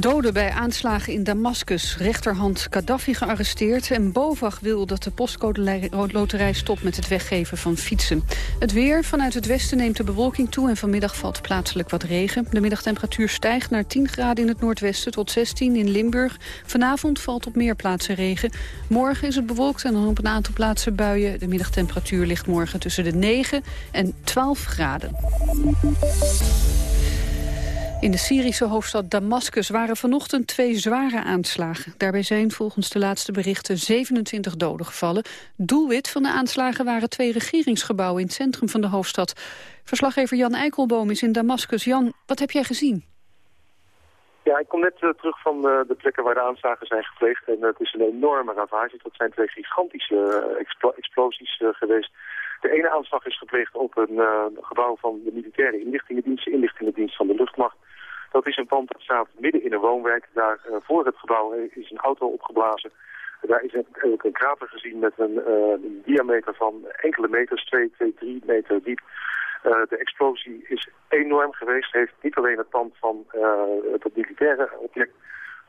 Doden bij aanslagen in Damascus. Rechterhand Gaddafi gearresteerd. En BOVAG wil dat de postcode loterij stopt met het weggeven van fietsen. Het weer. Vanuit het westen neemt de bewolking toe... en vanmiddag valt plaatselijk wat regen. De middagtemperatuur stijgt naar 10 graden in het noordwesten... tot 16 in Limburg. Vanavond valt op meer plaatsen regen. Morgen is het bewolkt en dan op een aantal plaatsen buien. De middagtemperatuur ligt morgen tussen de 9 en 12 graden. In de Syrische hoofdstad Damascus waren vanochtend twee zware aanslagen. Daarbij zijn volgens de laatste berichten 27 doden gevallen. Doelwit van de aanslagen waren twee regeringsgebouwen in het centrum van de hoofdstad. Verslaggever Jan Eikelboom is in Damascus. Jan, wat heb jij gezien? Ja, ik kom net uh, terug van uh, de plekken waar de aanslagen zijn gepleegd. En het is een enorme ravage. Dat zijn twee gigantische explo explosies geweest. De ene aanslag is gepleegd op een gebouw van de militaire inlichtingendienst, de inlichtingendienst van de luchtmacht. Dat is een pand dat staat midden in een woonwijk. Daar uh, voor het gebouw is een auto opgeblazen. Daar is een krater gezien met een, uh, een diameter van enkele meters, 2, 2, 3 meter diep. Uh, de explosie is enorm geweest. Heeft niet alleen het pand van het militaire object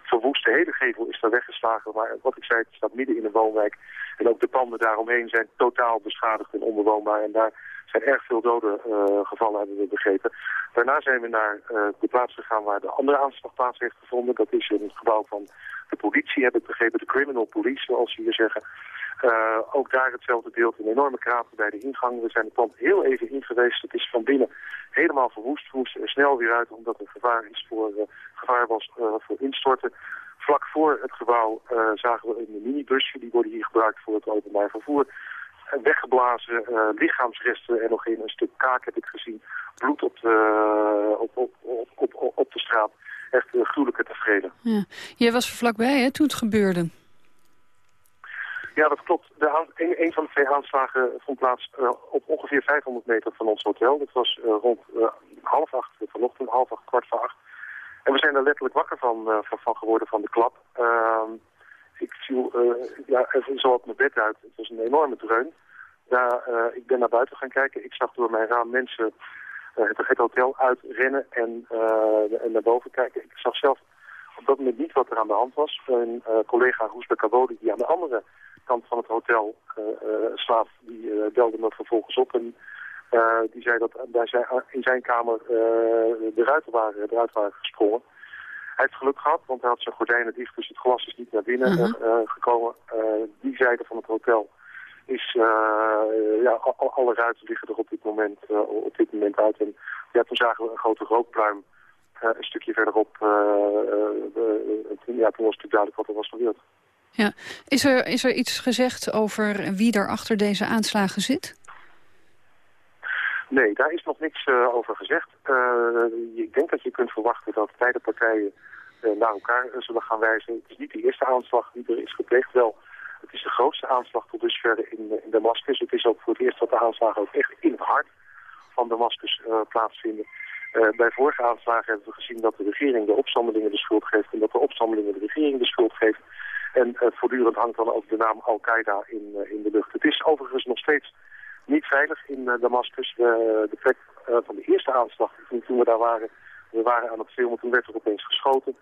verwoest. De hele gevel is daar weggeslagen. Maar wat ik zei, het staat midden in een woonwijk. En ook de panden daaromheen zijn totaal beschadigd en onbewoonbaar. En daar zijn erg veel doden uh, gevallen, hebben we begrepen. Daarna zijn we naar uh, de plaats gegaan waar de andere aanslag plaats heeft gevonden. Dat is in het gebouw van de politie, heb ik begrepen, de criminal police, zoals ze hier zeggen. Uh, ook daar hetzelfde beeld, een enorme krater bij de ingang. We zijn het pand heel even in geweest. Het is van binnen helemaal verwoest. We moesten snel weer uit, omdat er gevaar, gevaar was voor instorten. Vlak voor het gebouw zagen we een minibusje. Die worden hier gebruikt voor het openbaar vervoer weggeblazen uh, lichaamsresten en nog in een stuk kaak heb ik gezien. Bloed op de, op, op, op, op, de straat. Echt uh, gruwelijke tevreden. Ja. Jij was er vlakbij hè, toen het gebeurde. Ja, dat klopt. De een, een, van de twee aanslagen vond plaats uh, op ongeveer 500 meter van ons hotel. Dat was uh, rond uh, half acht vanochtend, half acht, kwart voor acht. En we zijn er letterlijk wakker van, van, van, geworden van de klap. Ik viel ja, even zo op mijn bed uit. Het was een enorme dreun. Ja, ik ben naar buiten gaan kijken. Ik zag door mijn raam mensen het, het hotel uitrennen en, en naar boven kijken. Ik zag zelf op dat moment niet wat er aan de hand was. Een collega Roesbe Kabodi die aan de andere kant van het hotel slaaf, die belde me vervolgens op en die zei dat zijn, in zijn kamer de ruiten eruit waren gesprongen. Hij heeft geluk gehad, want hij had zijn gordijnen dicht, dus het glas is niet naar binnen -huh. gekomen. die zijde van het hotel is, ja, alle ruiten liggen er op dit moment, op dit moment uit. En ja, toen zagen we een grote rookpluim een stukje verderop. ja, toen was het duidelijk wat er was gebeurd. Ja. Is, er, is er iets gezegd over wie daar achter deze aanslagen zit? Nee, daar is nog niks uh, over gezegd. Uh, ik denk dat je kunt verwachten dat beide partijen uh, naar elkaar zullen gaan wijzen. Het is niet de eerste aanslag die er is gepleegd. Wel, het is de grootste aanslag tot dusver in, in Damascus. Het is ook voor het eerst dat de aanslagen ook echt in het hart van Damascus plaatsvinden. bij vorige aanslagen hebben we gezien dat de regering de opstandelingen de schuld geeft... en dat de opstandelingen de regering de schuld geven. En voortdurend hangt dan ook de naam Al-Qaeda in, in de lucht. Het is overigens nog steeds veilig in uh, Damascus. de plek van de eerste aanslag, toen, we daar waren, we waren aan het filmen, toen werd er opeens geschoten.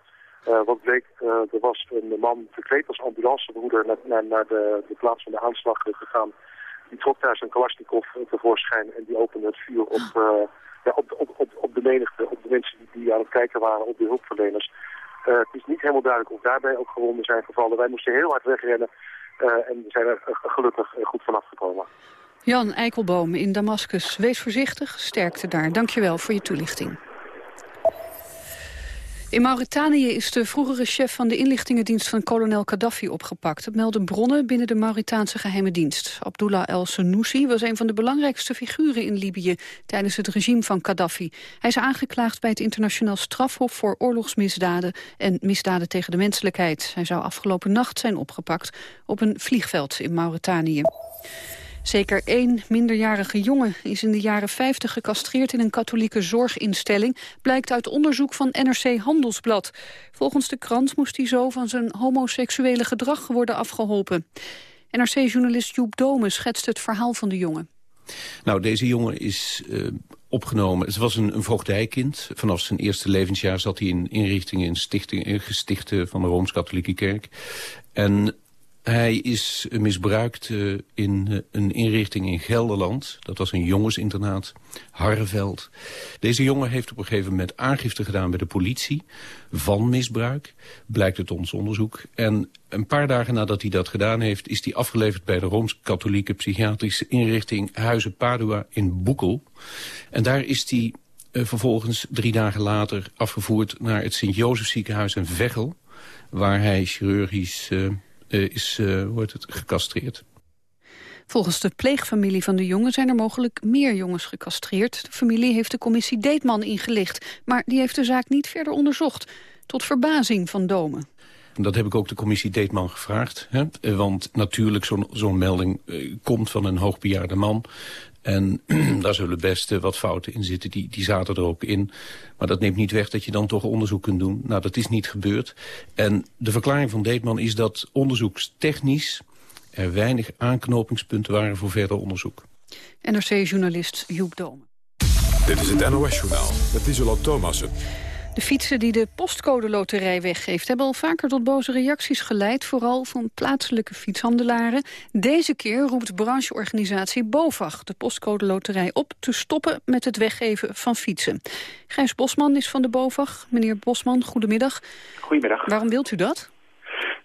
wat bleek, er was een man verkleed als ambulancebroeder naar, naar, de, de, plaats van de aanslag gegaan. Die trok daar zijn Kalashnikov tevoorschijn en die opende het vuur op, ja, op, op, op, de menigte, op de mensen die, die aan het kijken waren, op de hulpverleners. Het is niet helemaal duidelijk of daarbij ook gewonden zijn gevallen. Wij moesten heel hard wegrennen en zijn er gelukkig goed vanaf gekomen. Jan Eikelboom in Damascus. Wees voorzichtig, sterkte daar. Dankjewel voor je toelichting. In Mauritanië is de vroegere chef van de inlichtingendienst van kolonel Gaddafi opgepakt. Dat melden bronnen binnen de Mauritaanse geheime dienst. Abdullah El Senoussi was een van de belangrijkste figuren in Libië tijdens het regime van Gaddafi. Hij is aangeklaagd bij het internationaal strafhof voor oorlogsmisdaden en misdaden tegen de menselijkheid. Hij zou afgelopen nacht zijn opgepakt op een vliegveld in Mauritanië. Zeker één minderjarige jongen is in de jaren 50 gecastreerd in een katholieke zorginstelling, blijkt uit onderzoek van NRC Handelsblad. Volgens de krant moest hij zo van zijn homoseksuele gedrag worden afgeholpen. NRC-journalist Joep Dome schetst het verhaal van de jongen. Nou, deze jongen is uh, opgenomen. Het was een, een voogdijkind. Vanaf zijn eerste levensjaar zat hij in inrichtingen, in stichtingen, gestichten van de Rooms-Katholieke Kerk. En hij is misbruikt uh, in uh, een inrichting in Gelderland. Dat was een jongensinternaat, Harreveld. Deze jongen heeft op een gegeven moment aangifte gedaan bij de politie... van misbruik, blijkt het ons onderzoek. En een paar dagen nadat hij dat gedaan heeft... is hij afgeleverd bij de Rooms-Katholieke Psychiatrische Inrichting... Huizen Padua in Boekel. En daar is hij uh, vervolgens drie dagen later afgevoerd... naar het Sint-Jozef ziekenhuis in Veghel... waar hij chirurgisch is uh, wordt het gecastreerd. Volgens de pleegfamilie van de jongen zijn er mogelijk meer jongens gecastreerd. De familie heeft de commissie Deetman ingelicht, maar die heeft de zaak niet verder onderzocht. Tot verbazing van Domen. Dat heb ik ook de commissie Deetman gevraagd. Hè? Eh, want natuurlijk, zo'n zo melding uh, komt van een hoogbejaarde man. En daar zullen best wat fouten in zitten, die, die zaten er ook in. Maar dat neemt niet weg dat je dan toch onderzoek kunt doen. Nou, dat is niet gebeurd. En de verklaring van Deetman is dat onderzoekstechnisch... er weinig aanknopingspunten waren voor verder onderzoek. NRC-journalist Joep Dome. Dit is het NOS-journaal met Isola Thomassen. De fietsen die de postcode loterij weggeeft... hebben al vaker tot boze reacties geleid, vooral van plaatselijke fietshandelaren. Deze keer roept brancheorganisatie BOVAG de postcode loterij op... te stoppen met het weggeven van fietsen. Gijs Bosman is van de BOVAG. Meneer Bosman, goedemiddag. Goedemiddag. Waarom wilt u dat?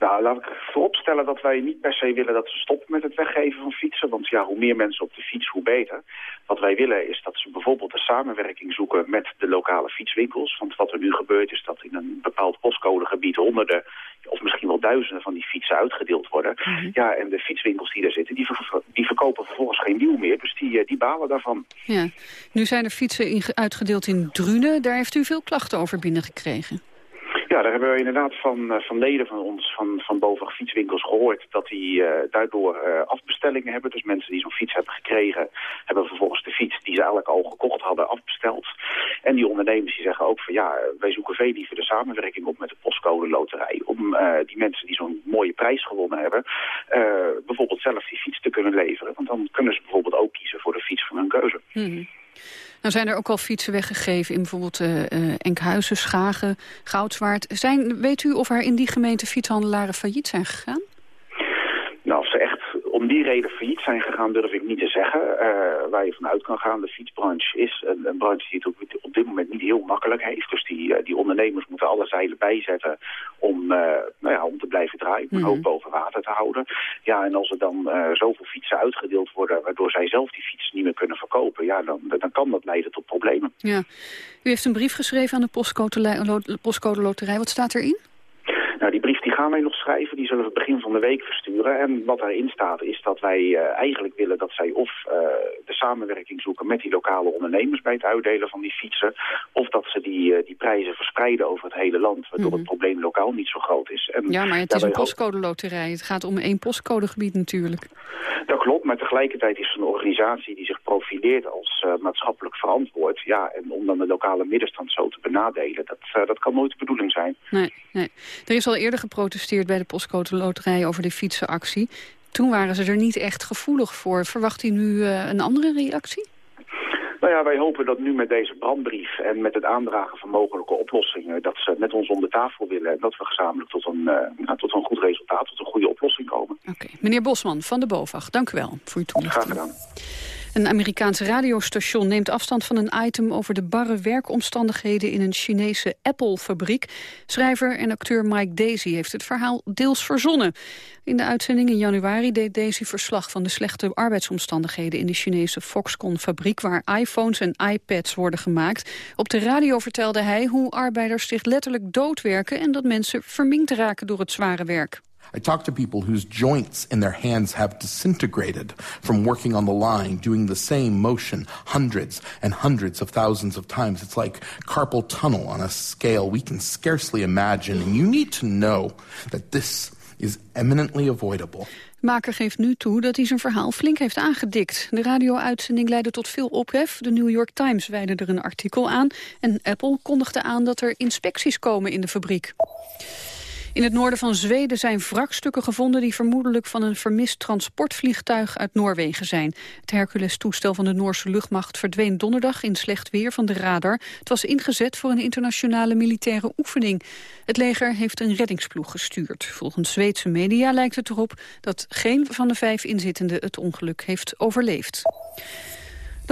Nou, laat ik vooropstellen dat wij niet per se willen dat ze stoppen met het weggeven van fietsen. Want ja, hoe meer mensen op de fiets, hoe beter. Wat wij willen is dat ze bijvoorbeeld een samenwerking zoeken met de lokale fietswinkels. Want wat er nu gebeurt is dat in een bepaald postcodegebied honderden of misschien wel duizenden van die fietsen uitgedeeld worden. Mhm. Ja, en de fietswinkels die daar zitten, die, die verkopen vervolgens geen wiel meer. Dus die, eh, die balen daarvan. Ja. Nu zijn er fietsen uitgedeeld in Drunen. Daar heeft u veel klachten over binnengekregen. Ja, daar hebben we inderdaad van, eh, van leden van ons, van, van Bovag fietswinkels gehoord... dat die uh, daardoor uh, afbestellingen hebben. Dus mensen die zo'n fiets hebben gekregen... hebben vervolgens de fiets die ze eigenlijk al gekocht hadden afbesteld. En die ondernemers die zeggen ook van ja, wij zoeken veel liever de samenwerking op met de postcode loterij. Om die mensen die zo'n mooie prijs gewonnen hebben... bijvoorbeeld zelf die fiets te kunnen leveren. Want dan kunnen ze bijvoorbeeld ook kiezen voor de fiets van hun keuze. Hmm. Nou zijn er ook al fietsen weggegeven in bijvoorbeeld uh, Enkhuizen, Schagen, Goudswaard. Zijn, weet u of er in die gemeente fietshandelaren failliet zijn gegaan? Nou, of ze echt om die reden failliet zijn gegaan, durf ik niet te zeggen. Uh, waar je vanuit kan gaan, de fietsbranche is een, een branche die het op, op, dit moment niet heel makkelijk heeft. Dus die, uh, die ondernemers moeten alle zeilen bijzetten om, uh, nou ja, om te blijven draaien, om mm -hmm. boven water te houden. Ja, en als er dan zoveel fietsen uitgedeeld worden, waardoor zij zelf die fiets niet meer kunnen verkopen, ja, dan, dan kan dat leiden tot problemen. Ja. U heeft een brief geschreven aan de postcode, postcode loterij. Wat staat erin? Nou, die brief die gaan wij nog schrijven. Die zullen we begin van de week versturen. En wat daarin staat is dat wij uh, eigenlijk willen dat zij of uh, de samenwerking zoeken met die lokale ondernemers bij het uitdelen van die fietsen. Of dat ze die, uh, die prijzen verspreiden over het hele land. Waardoor mm -hmm. het probleem lokaal niet zo groot is. En ja, maar het is een postcode loterij. Het gaat om één postcodegebied natuurlijk. Dat klopt, maar tegelijkertijd is het een organisatie die zich profileert als maatschappelijk verantwoord. Ja, en om dan de lokale middenstand zo te benadelen, dat, dat kan nooit de bedoeling zijn. Nee, nee. Er is al eerder geprotesteerd bij de postcode loterij over de fietsenactie. Toen waren ze er niet echt gevoelig voor. Verwacht u nu uh, een andere reactie? Nou ja, wij hopen dat nu met deze brandbrief en met het aandragen van mogelijke oplossingen... dat ze met ons om de tafel willen en dat we gezamenlijk tot een, uh, nou, tot een goed resultaat, tot een goede oplossing komen. Oké. Okay. Meneer Bosman van de BOVAG, dank u wel voor uw toelichting. Graag gedaan. Een Amerikaans radiostation neemt afstand van een item over de barre werkomstandigheden in een Chinese Apple-fabriek. Schrijver en acteur Mike Daisy heeft het verhaal deels verzonnen. In de uitzending in januari deed Daisy verslag van de slechte arbeidsomstandigheden in de Chinese Foxconn-fabriek waar iPhones en iPads worden gemaakt. Op de radio vertelde hij hoe arbeiders zich letterlijk doodwerken en dat mensen verminkt raken door het zware werk. I talk to people whose joints in their hands have disintegrated from working on the line, doing the same motion hundreds and hundreds of thousands of times. It's like carpal tunnel on a scale we can scarcely imagine. And you need to know that this is eminently avoidable. Maker geeft nu toe dat hij zijn verhaal flink heeft aangedikt. De radio-uitzending leidde tot veel ophef. De New York Times wijde er een artikel aan. En Apple kondigde aan dat er inspecties komen in de fabriek. In het noorden van Zweden zijn wrakstukken gevonden... die vermoedelijk van een vermist transportvliegtuig uit Noorwegen zijn. Het Hercules-toestel van de Noorse luchtmacht verdween donderdag... in slecht weer van de radar. Het was ingezet voor een internationale militaire oefening. Het leger heeft een reddingsploeg gestuurd. Volgens Zweedse media lijkt het erop dat geen van de vijf inzittenden... het ongeluk heeft overleefd.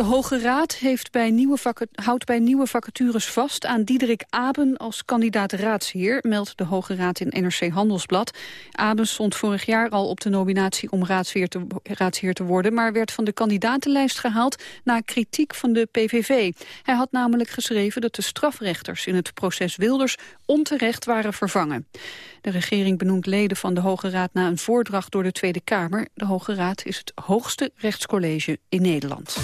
De Hoge Raad heeft bij nieuwe houdt bij nieuwe vacatures vast aan Diederik Aben als kandidaat raadsheer, meldt de Hoge Raad in NRC Handelsblad. Aben stond vorig jaar al op de nominatie om raadsheer te, raadsheer te worden, maar werd van de kandidatenlijst gehaald na kritiek van de PVV. Hij had namelijk geschreven dat de strafrechters in het proces Wilders onterecht waren vervangen. De regering benoemt leden van de Hoge Raad na een voordracht door de Tweede Kamer. De Hoge Raad is het hoogste rechtscollege in Nederland.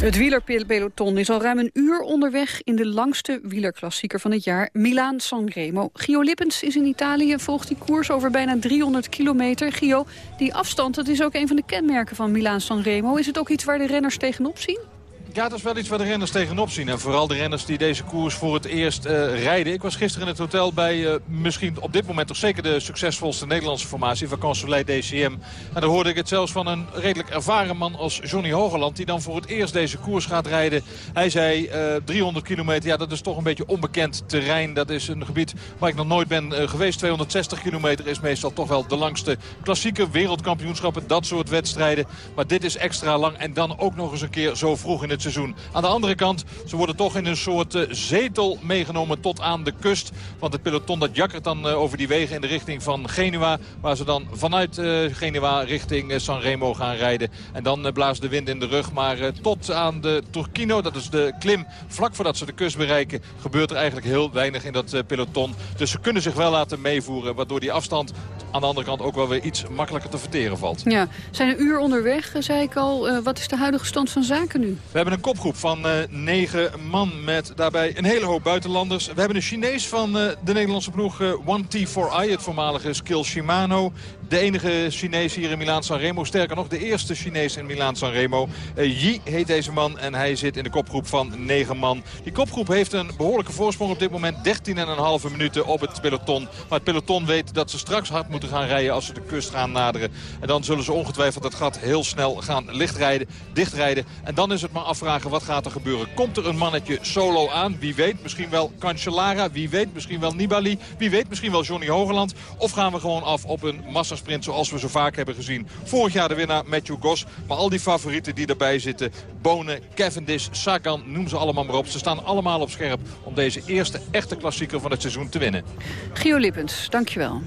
Het wielerpeloton is al ruim een uur onderweg in de langste wielerklassieker van het jaar, Milaan-San Remo. Gio Lippens is in Italië, volgt die koers over bijna 300 kilometer. Gio, die afstand, dat is ook een van de kenmerken van Milaan-San Remo. Is het ook iets waar de renners tegenop zien? Ja, dat is wel iets waar de renners tegenop zien. En vooral de renners die deze koers voor het eerst uh, rijden. Ik was gisteren in het hotel bij uh, misschien op dit moment toch zeker de succesvolste Nederlandse formatie. Van Soleil DCM. En daar hoorde ik het zelfs van een redelijk ervaren man als Johnny Hogeland. Die dan voor het eerst deze koers gaat rijden. Hij zei uh, eh, 300 kilometer. Ja, dat is toch een beetje onbekend terrein. Dat is een gebied waar ik nog nooit ben geweest. 260 kilometer is meestal toch wel de langste klassieke wereldkampioenschappen. Dat soort wedstrijden. Maar dit is extra lang. En dan ook nog eens een keer zo vroeg in het seizoen. Aan de andere kant, ze worden toch in een soort uh, zetel meegenomen tot aan de kust. Want het peloton dat jakkert dan uh, over die wegen in de richting van Genua. Waar ze dan vanuit uh, Genua richting Sanremo gaan rijden. En dan blaast de wind in de rug. Maar tot aan de Turquino, dat is de klim vlak voordat ze de kust bereiken... gebeurt er eigenlijk heel weinig in dat peloton. Dus ze kunnen zich wel laten meevoeren. Waardoor die afstand aan de andere kant ook wel weer iets makkelijker te verteren valt. Ja, zijn een uur onderweg, zei ik al. wat is de huidige stand van zaken nu? We hebben een kopgroep van uh, negen man met daarbij een hele hoop buitenlanders. We hebben een Chinees van uh, de Nederlandse ploeg uh, One T4i, het voormalige Skill Shimano. De enige Chinees hier in Milaan Sanremo. Sterker nog, de eerste Chinees in Milaan Sanremo. Uh, Yi heet deze man en hij zit in de kopgroep van negen man. Die kopgroep heeft een behoorlijke voorsprong op dit moment. 13,5 minuten op het peloton. Maar het peloton weet dat ze straks hard moeten gaan rijden als ze de kust gaan naderen. En dan zullen ze ongetwijfeld het gat heel snel gaan lichtrijden, dichtrijden. En dan is het maar afvragen wat gaat er gebeuren. Komt er een mannetje solo aan? Wie weet, misschien wel Cancellara. Wie weet, misschien wel Nibali. Wie weet, misschien wel Johnny Hogeland. Of gaan we gewoon af op een massasprint zoals we zo vaak hebben gezien. Vorig jaar de winnaar Matthew Goss. Maar al die favorieten die erbij zitten. Bonen, Cavendish, Sagan, noem ze allemaal maar op. Ze staan allemaal op scherp om deze eerste echte klassieker van het seizoen te winnen. Gio Lippens, dankjewel.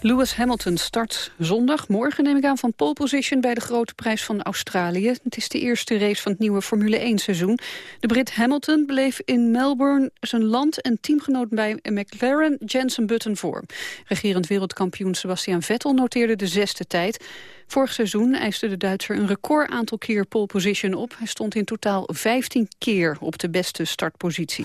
Lewis Hamilton start zondag, morgen neem ik aan, van pole position bij de grote prijs van Australië. Het is de eerste race van het nieuwe Formule 1 seizoen. De Brit Hamilton bleef in Melbourne zijn land en teamgenoot bij McLaren Jensen Button voor. Regerend wereldkampioen Sebastian Vettel noteerde de zesde tijd. Vorig seizoen eiste de Duitser een record aantal keer pole position op. Hij stond in totaal 15 keer op de beste startpositie.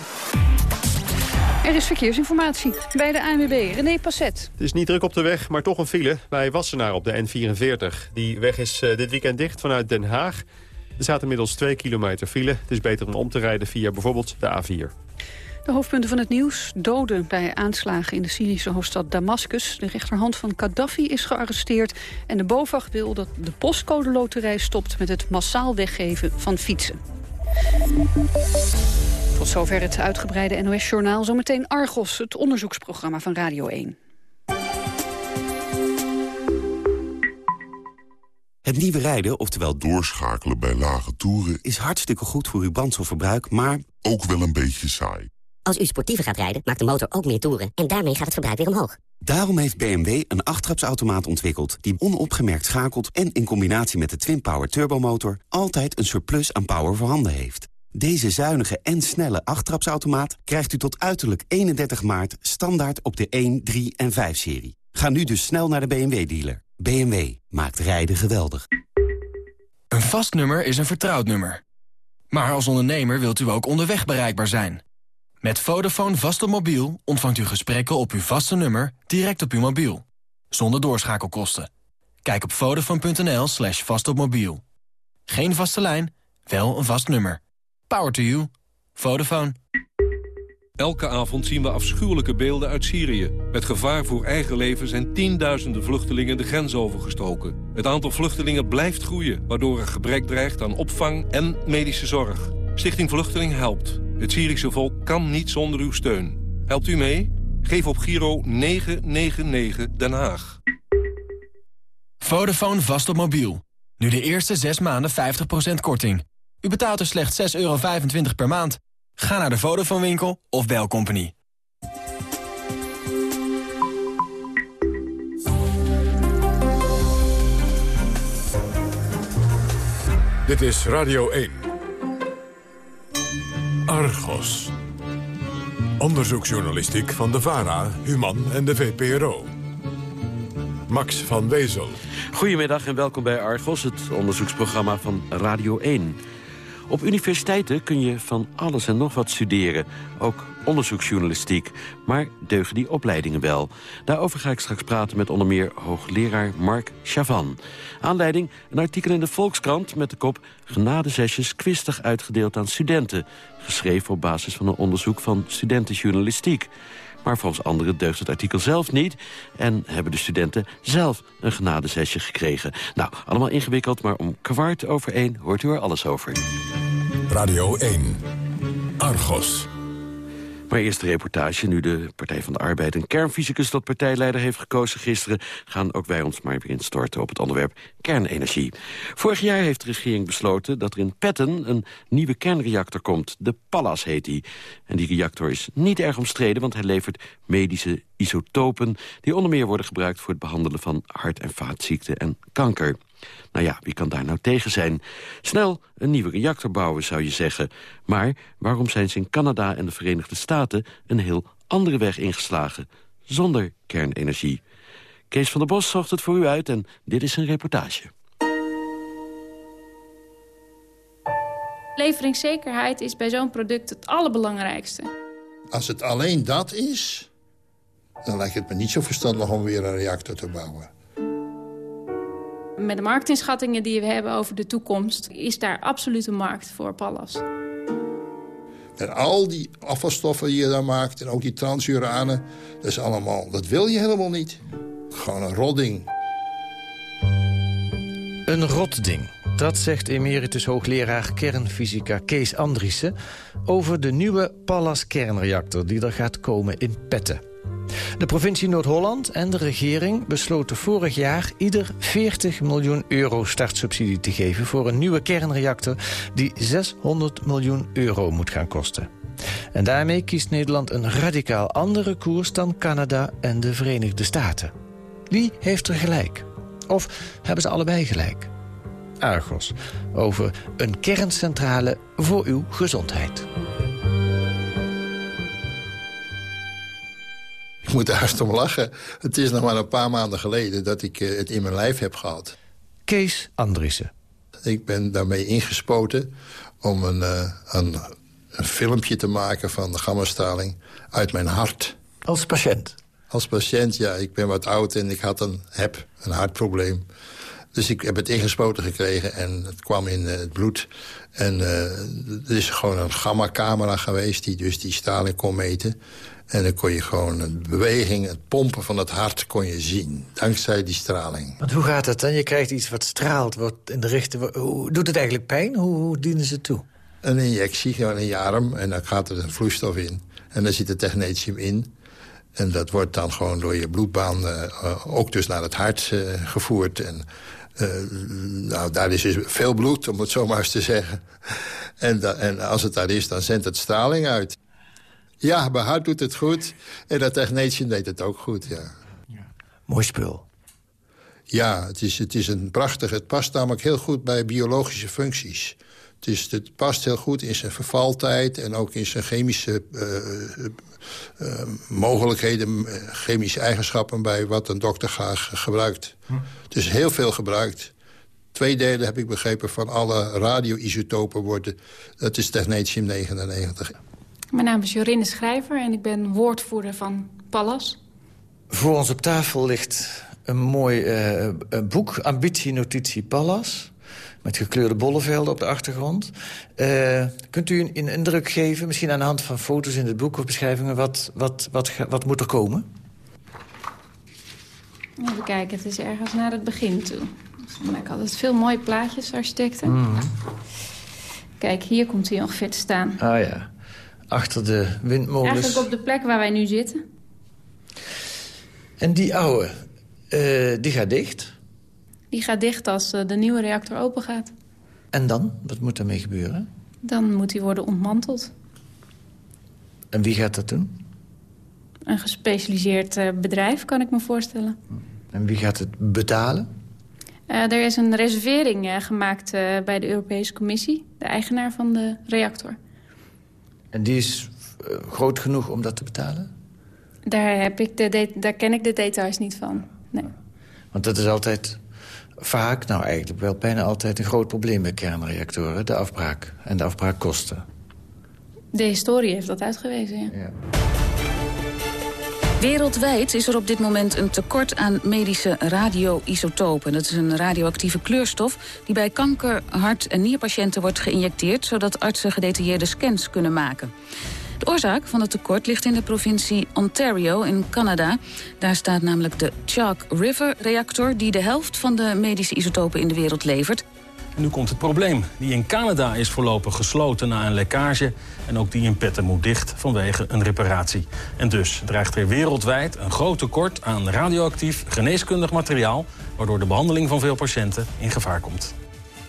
Er is verkeersinformatie bij de ANWB. René Passet. Het is niet druk op de weg, maar toch een file bij Wassenaar op de N44. Die weg is uh, dit weekend dicht vanuit Den Haag. Er staat inmiddels 2 kilometer file. Het is beter om om te rijden via bijvoorbeeld de A4. De hoofdpunten van het nieuws. Doden bij aanslagen in de Syrische hoofdstad Damascus. De rechterhand van Gaddafi is gearresteerd. En de BOVAG wil dat de postcode loterij stopt met het massaal weggeven van fietsen. Tot zover het uitgebreide NOS-journaal. Zometeen Argos, het onderzoeksprogramma van Radio 1. Het nieuwe rijden, oftewel doorschakelen bij lage toeren... is hartstikke goed voor uw brandstofverbruik, maar... ook wel een beetje saai. Als u sportiever gaat rijden, maakt de motor ook meer toeren... en daarmee gaat het verbruik weer omhoog. Daarom heeft BMW een achttrapsautomaat ontwikkeld... die onopgemerkt schakelt en in combinatie met de Twin-Power turbomotor... altijd een surplus aan power voorhanden heeft. Deze zuinige en snelle achttrapsautomaat krijgt u tot uiterlijk 31 maart standaard op de 1, 3 en 5-serie. Ga nu dus snel naar de BMW-dealer. BMW maakt rijden geweldig. Een vast nummer is een vertrouwd nummer. Maar als ondernemer wilt u ook onderweg bereikbaar zijn. Met Vodafone vast op mobiel ontvangt u gesprekken op uw vaste nummer direct op uw mobiel. Zonder doorschakelkosten. Kijk op vodafone.nl slash vastopmobiel. Geen vaste lijn, wel een vast nummer. Power to you. Vodafone. Elke avond zien we afschuwelijke beelden uit Syrië. Met gevaar voor eigen leven zijn tienduizenden vluchtelingen de grens overgestoken. Het aantal vluchtelingen blijft groeien, waardoor er gebrek dreigt aan opvang en medische zorg. Stichting Vluchteling helpt. Het Syrische volk kan niet zonder uw steun. Helpt u mee? Geef op Giro 999 Den Haag. Vodafone vast op mobiel. Nu de eerste 6 maanden 50% korting. U betaalt er slechts 6,25 euro per maand. Ga naar de Vodafone winkel of bel Company. Dit is Radio 1. Argos. Onderzoeksjournalistiek van de VARA, Human en de VPRO. Max van Wezel. Goedemiddag en welkom bij Argos, het onderzoeksprogramma van Radio 1. Op universiteiten kun je van alles en nog wat studeren. Ook onderzoeksjournalistiek. Maar deugen die opleidingen wel? Daarover ga ik straks praten met onder meer hoogleraar Mark Chavan. Aanleiding een artikel in de Volkskrant met de kop... genadezesjes kwistig uitgedeeld aan studenten. Geschreven op basis van een onderzoek van studentenjournalistiek. Maar volgens anderen deugt het artikel zelf niet... en hebben de studenten zelf een genadezesje gekregen. Nou, allemaal ingewikkeld, maar om kwart over één hoort u er alles over. Radio 1. Argos. Maar eerst de reportage. Nu de Partij van de Arbeid een kernfysicus tot partijleider heeft gekozen gisteren... gaan ook wij ons maar weer instorten op het onderwerp kernenergie. Vorig jaar heeft de regering besloten dat er in Petten een nieuwe kernreactor komt. De Pallas heet die. En die reactor is niet erg omstreden, want hij levert medische isotopen... die onder meer worden gebruikt voor het behandelen van hart- en vaatziekten en kanker. Nou ja, wie kan daar nou tegen zijn? Snel een nieuwe reactor bouwen, zou je zeggen. Maar waarom zijn ze in Canada en de Verenigde Staten... een heel andere weg ingeslagen, zonder kernenergie? Kees van der Bos zocht het voor u uit en dit is een reportage. Leveringszekerheid is bij zo'n product het allerbelangrijkste. Als het alleen dat is, dan lijkt het me niet zo verstandig om weer een reactor te bouwen. Met de marktinschattingen die we hebben over de toekomst... is daar absoluut een markt voor Pallas. En al die afvalstoffen die je daar maakt... en ook die transuranen, dat is allemaal... dat wil je helemaal niet. Gewoon een rotding. Een rotding. Dat zegt emeritus hoogleraar kernfysica Kees Andriessen... over de nieuwe Pallas kernreactor die er gaat komen in Petten. De provincie Noord-Holland en de regering besloten vorig jaar... ieder 40 miljoen euro startsubsidie te geven... voor een nieuwe kernreactor die 600 miljoen euro moet gaan kosten. En daarmee kiest Nederland een radicaal andere koers... dan Canada en de Verenigde Staten. Wie heeft er gelijk? Of hebben ze allebei gelijk? Argos, over een kerncentrale voor uw gezondheid. Ik moet er hard om lachen. Het is nog maar een paar maanden geleden dat ik het in mijn lijf heb gehad. Kees Andriessen. Ik ben daarmee ingespoten om een, een, een filmpje te maken van de gammastraling uit mijn hart. Als patiënt? Als patiënt, ja. Ik ben wat oud en ik had een, heb een hartprobleem. Dus ik heb het ingespoten gekregen en het kwam in het bloed. En uh, er is gewoon een gamma-camera geweest die dus die straling kon meten. En dan kon je gewoon een beweging, het pompen van het hart kon je zien. Dankzij die straling. Want hoe gaat het dan? Je krijgt iets wat straalt, wordt in de richting... Hoe, doet het eigenlijk pijn? Hoe, hoe dienen ze toe? Een injectie, gewoon in je arm. En dan gaat er een vloeistof in. En dan zit het technetium in. En dat wordt dan gewoon door je bloedbaan uh, ook dus naar het hart uh, gevoerd. En uh, nou, daar is dus veel bloed, om het zo maar eens te zeggen. En, en als het daar is, dan zendt het straling uit. Ja, bij hart doet het goed. En dat technetium deed het ook goed, ja. ja. Mooi spul. Ja, het is, het is een prachtig... Het past namelijk heel goed bij biologische functies. Het, is, het past heel goed in zijn vervaltijd... en ook in zijn chemische uh, uh, mogelijkheden... chemische eigenschappen bij wat een dokter graag gebruikt. Hm. Het is heel veel gebruikt. Twee derde, heb ik begrepen, van alle radioisotopen worden... dat is technetium 99. Mijn naam is Jorinne Schrijver en ik ben woordvoerder van Pallas. Voor ons op tafel ligt een mooi uh, boek, Ambitie Notitie Pallas. met gekleurde bollenvelden op de achtergrond. Uh, kunt u een indruk geven, misschien aan de hand van foto's in het boek... of beschrijvingen, wat, wat, wat, wat moet er komen? Even kijken, het is ergens naar het begin toe. Ik maak altijd veel mooie plaatjes, architecten. Mm. Kijk, hier komt hij ongeveer te staan. Ah ja, achter de windmolens. Eigenlijk op de plek waar wij nu zitten. En die oude, uh, die gaat dicht? Die gaat dicht als uh, de nieuwe reactor open gaat. En dan? Wat moet daarmee gebeuren? Dan moet die worden ontmanteld. En wie gaat dat doen? Een gespecialiseerd uh, bedrijf, kan ik me voorstellen. En wie gaat het betalen? Uh, er is een reservering uh, gemaakt bij de Europese Commissie, de eigenaar van de reactor. En die is groot genoeg om dat te betalen? Daar, heb ik de daar ken ik de details niet van, nee. Want dat is altijd vaak, nou eigenlijk wel bijna altijd... een groot probleem bij kernreactoren, de afbraak en de afbraakkosten. De historie heeft dat uitgewezen, ja. ja. Wereldwijd is er op dit moment een tekort aan medische radioisotopen. Dat is een radioactieve kleurstof die bij kanker, hart- en nierpatiënten wordt geïnjecteerd... zodat artsen gedetailleerde scans kunnen maken. De oorzaak van het tekort ligt in de provincie Ontario in Canada. Daar staat namelijk de Chalk River reactor... die de helft van de medische isotopen in de wereld levert. Nu komt het probleem. Die in Canada is voorlopig gesloten na een lekkage... en ook die in Petten moet dicht vanwege een reparatie. En dus dreigt er wereldwijd een groot tekort aan radioactief geneeskundig materiaal... waardoor de behandeling van veel patiënten in gevaar komt.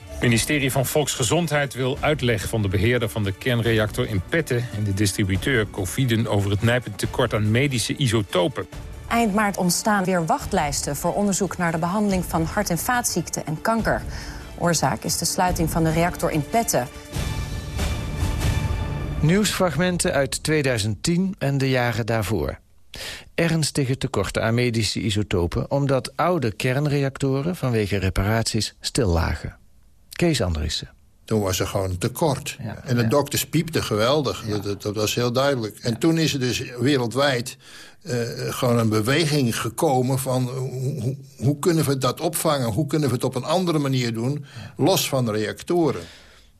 Het ministerie van Volksgezondheid wil uitleg van de beheerder van de kernreactor in Petten... en de distributeur Coviden over het nijpend tekort aan medische isotopen. Eind maart ontstaan weer wachtlijsten voor onderzoek naar de behandeling van hart- en vaatziekten en kanker. Oorzaak is de sluiting van de reactor in Petten. Nieuwsfragmenten uit 2010 en de jaren daarvoor. Ernstige tekorten aan medische isotopen... omdat oude kernreactoren vanwege reparaties stil lagen. Kees Andriessen. Toen was er gewoon een tekort. Ja, en de ja. dokters piepten geweldig. Ja. Dat, dat, was heel duidelijk. En toen is er dus wereldwijd uh, gewoon een beweging gekomen van... Hoe, hoe, kunnen we dat opvangen? Hoe kunnen we het op een andere manier doen? Los van de reactoren.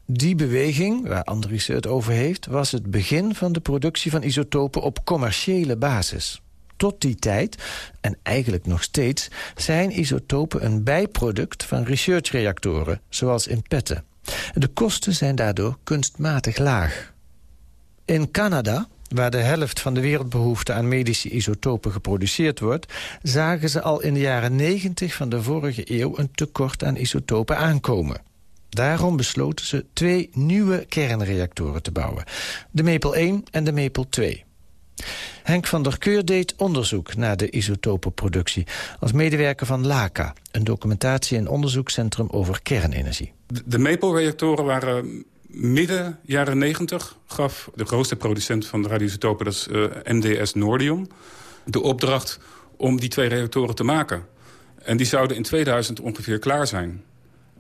Die beweging, waar Andriessen het over heeft... was het begin van de productie van isotopen op commerciële basis. Tot die tijd, en eigenlijk nog steeds... zijn isotopen een bijproduct van researchreactoren, zoals in Petten. De kosten zijn daardoor kunstmatig laag. In Canada, waar de helft van de wereldbehoefte aan medische isotopen geproduceerd wordt... zagen ze al in de jaren 90 van de vorige eeuw een tekort aan isotopen aankomen. Daarom besloten ze twee nieuwe kernreactoren te bouwen. De Maple 1 en de Maple 2. Henk van der Keur deed onderzoek naar de isotopenproductie... als medewerker van LACA, een documentatie- en onderzoekscentrum over kernenergie. De Maple-reactoren waren midden jaren 90 gaf de grootste producent van de radioisotopen, dat is uh, MDS Nordion, de opdracht om die twee reactoren te maken. En die zouden in 2000 ongeveer klaar zijn.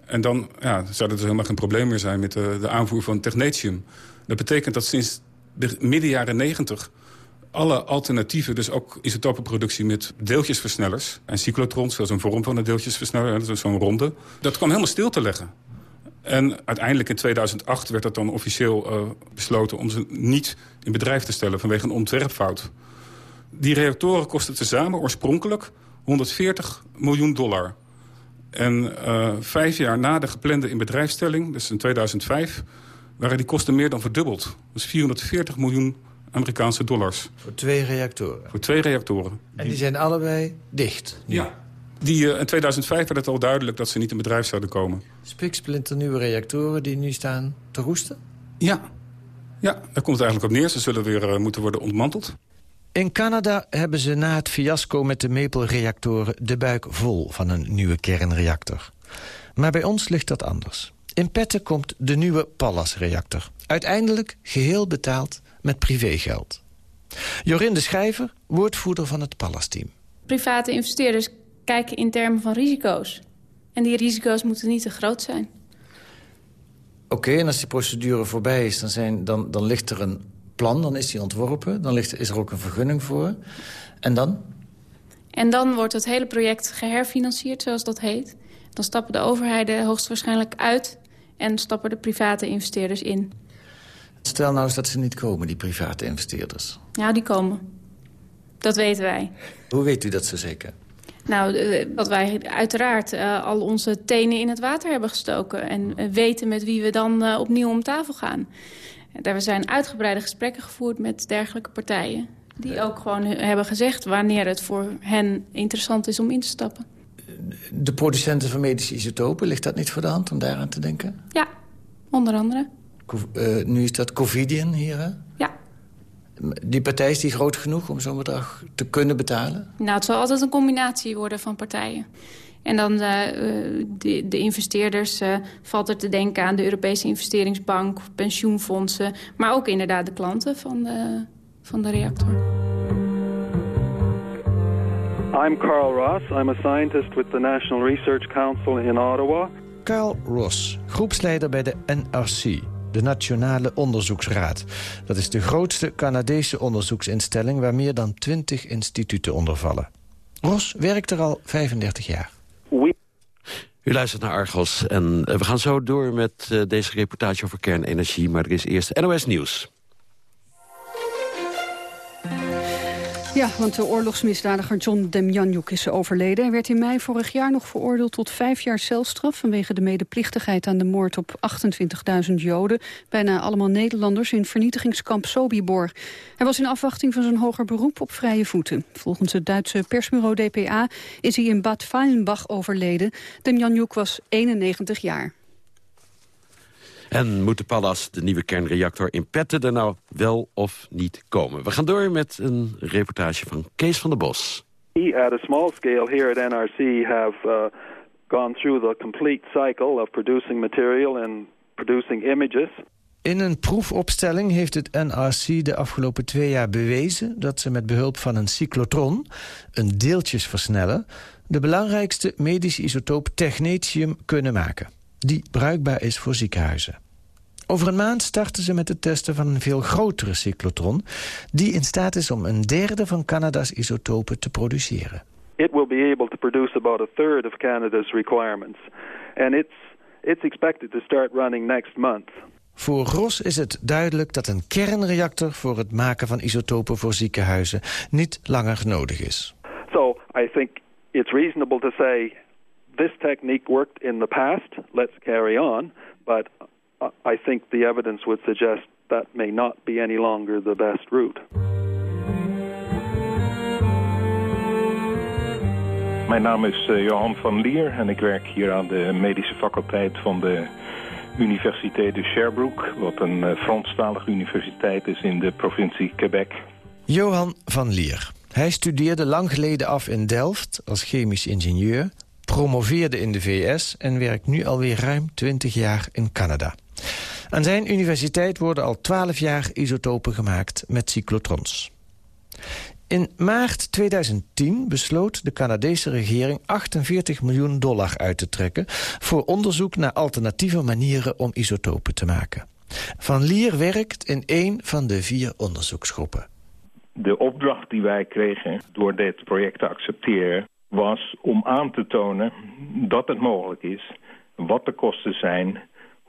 En dan ja, zou er dus helemaal geen probleem meer zijn met de, de aanvoer van technetium. Dat betekent dat sinds midden jaren 90 alle alternatieven, dus ook isotopenproductie met deeltjesversnellers... en cyclotrons, dat is een vorm van een deeltjesversneller, zo'n ronde... dat kwam helemaal stil te leggen. En uiteindelijk in 2008 werd dat dan officieel uh, besloten... om ze niet in bedrijf te stellen vanwege een ontwerpfout. Die reactoren kosten tezamen oorspronkelijk 140 miljoen dollar. En uh, vijf jaar na de geplande inbedrijfstelling, dus in 2005... waren die kosten meer dan verdubbeld. Dus 440 miljoen Amerikaanse dollars. Voor twee reactoren? Voor twee reactoren. En die zijn allebei dicht? Ja. Die, uh, in 2005 werd het al duidelijk dat ze niet in bedrijf zouden komen. Spiksplinter nieuwe reactoren die nu staan te roesten? Ja. Ja, daar komt het eigenlijk op neer. Ze zullen weer uh, moeten worden ontmanteld. In Canada hebben ze na het fiasco met de Maple-reactoren... de buik vol van een nieuwe kernreactor. Maar bij ons ligt dat anders. In Petten komt de nieuwe Pallas-reactor. Uiteindelijk geheel betaald met privégeld. Jorinde Schrijver, woordvoerder van het Pallas-team. Private investeerders kijken in termen van risico's. En die risico's moeten niet te groot zijn. Oké, okay, en als die procedure voorbij is, dan, zijn, dan, dan ligt er een plan, dan is die ontworpen. Dan ligt, is er ook een vergunning voor. En dan? En dan wordt het hele project geherfinancierd, zoals dat heet. Dan stappen de overheden hoogstwaarschijnlijk uit... en stappen de private investeerders in. Stel nou eens dat ze niet komen, die private investeerders. Ja, die komen. Dat weten wij. Hoe weet u dat zo zeker? Nou, eh, dat wij uiteraard uh, al onze tenen in het water hebben gestoken... en uh, weten met wie we dan opnieuw om tafel gaan. Daar zijn uitgebreide gesprekken gevoerd met dergelijke partijen. Die ook gewoon hebben gezegd wanneer het voor hen interessant is om in te stappen. De producenten van medische isotopen, ligt dat niet voor de hand om daaraan te denken? Ja, onder andere. Nu is dat Covidian hier, hè? Ja. Die partij, is die groot genoeg om zo'n bedrag te kunnen betalen? Nou, het zal altijd een combinatie worden van partijen. En dan uh, de, de, investeerders uh, valt er te denken aan de Europese investeringsbank, pensioenfondsen... maar ook inderdaad de klanten van de, van de reactor. I'm Carl Ross. I'm a scientist with the National Research Council in Ottawa. Carl Ross, groepsleider bij de NRC, de Nationale Onderzoeksraad. Dat is de grootste Canadese onderzoeksinstelling... waar meer dan 20 instituten onder vallen. Ross werkt er al 35 jaar. U luistert naar Argos en we gaan zo door met uh, deze reportage over kernenergie. Maar er is eerst NOS Nieuws. Ja, want de oorlogsmisdadiger John Demjanjuk is overleden. Hij werd in mei vorig jaar nog veroordeeld tot vijf jaar celstraf... vanwege de medeplichtigheid aan de moord op 28.000 Joden. Bijna allemaal Nederlanders in vernietigingskamp Sobibor. Hij was in afwachting van zijn hoger beroep op vrije voeten. Volgens het Duitse persbureau DPA is hij in Bad Fallenbach overleden. Demjanjuk was 91 jaar. En moet de Pallas, de nieuwe kernreactor in Petten, er nou wel of niet komen? We gaan door met een reportage van Kees van der Bos. We at a small scale here at NRC have uh, gone through the complete cycle of producing material and producing images. In een proefopstelling heeft het NRC de afgelopen twee jaar bewezen... dat ze met behulp van een cyclotron, een deeltjesversneller... de belangrijkste medische isotoop technetium kunnen maken. Die bruikbaar is voor ziekenhuizen. Over een maand starten ze met het testen van een veel grotere cyclotron... die in staat is om een derde van Canada's isotopen te produceren. It will be able to produce about a third of Canada's requirements. And it's, it's expected to start running next month. Voor Ros is het duidelijk dat een kernreactor voor het maken van isotopen voor ziekenhuizen niet langer nodig is. So I think it's reasonable to say this technique worked in the past, let's carry on, but I think the evidence would suggest that may not be any longer the best route. Mijn naam is uh, Johan van Lier en ik werk hier aan de medische faculteit van de Universiteit de Sherbrooke, wat een uh, Franstalige universiteit is in de provincie Quebec. Johan van Lier. Hij studeerde lang geleden af in Delft als chemisch ingenieur, promoveerde in de VS en werkt nu alweer ruim 20 jaar in Canada. Aan zijn universiteit worden al 12 jaar isotopen gemaakt met cyclotrons. In maart 2010 besloot de Canadese regering 48 miljoen dollar uit te trekken... voor onderzoek naar alternatieve manieren om isotopen te maken. Van Lier werkt in één van de vier onderzoeksgroepen. De opdracht die wij kregen door dit project te accepteren... was om aan te tonen dat het mogelijk is, wat de kosten zijn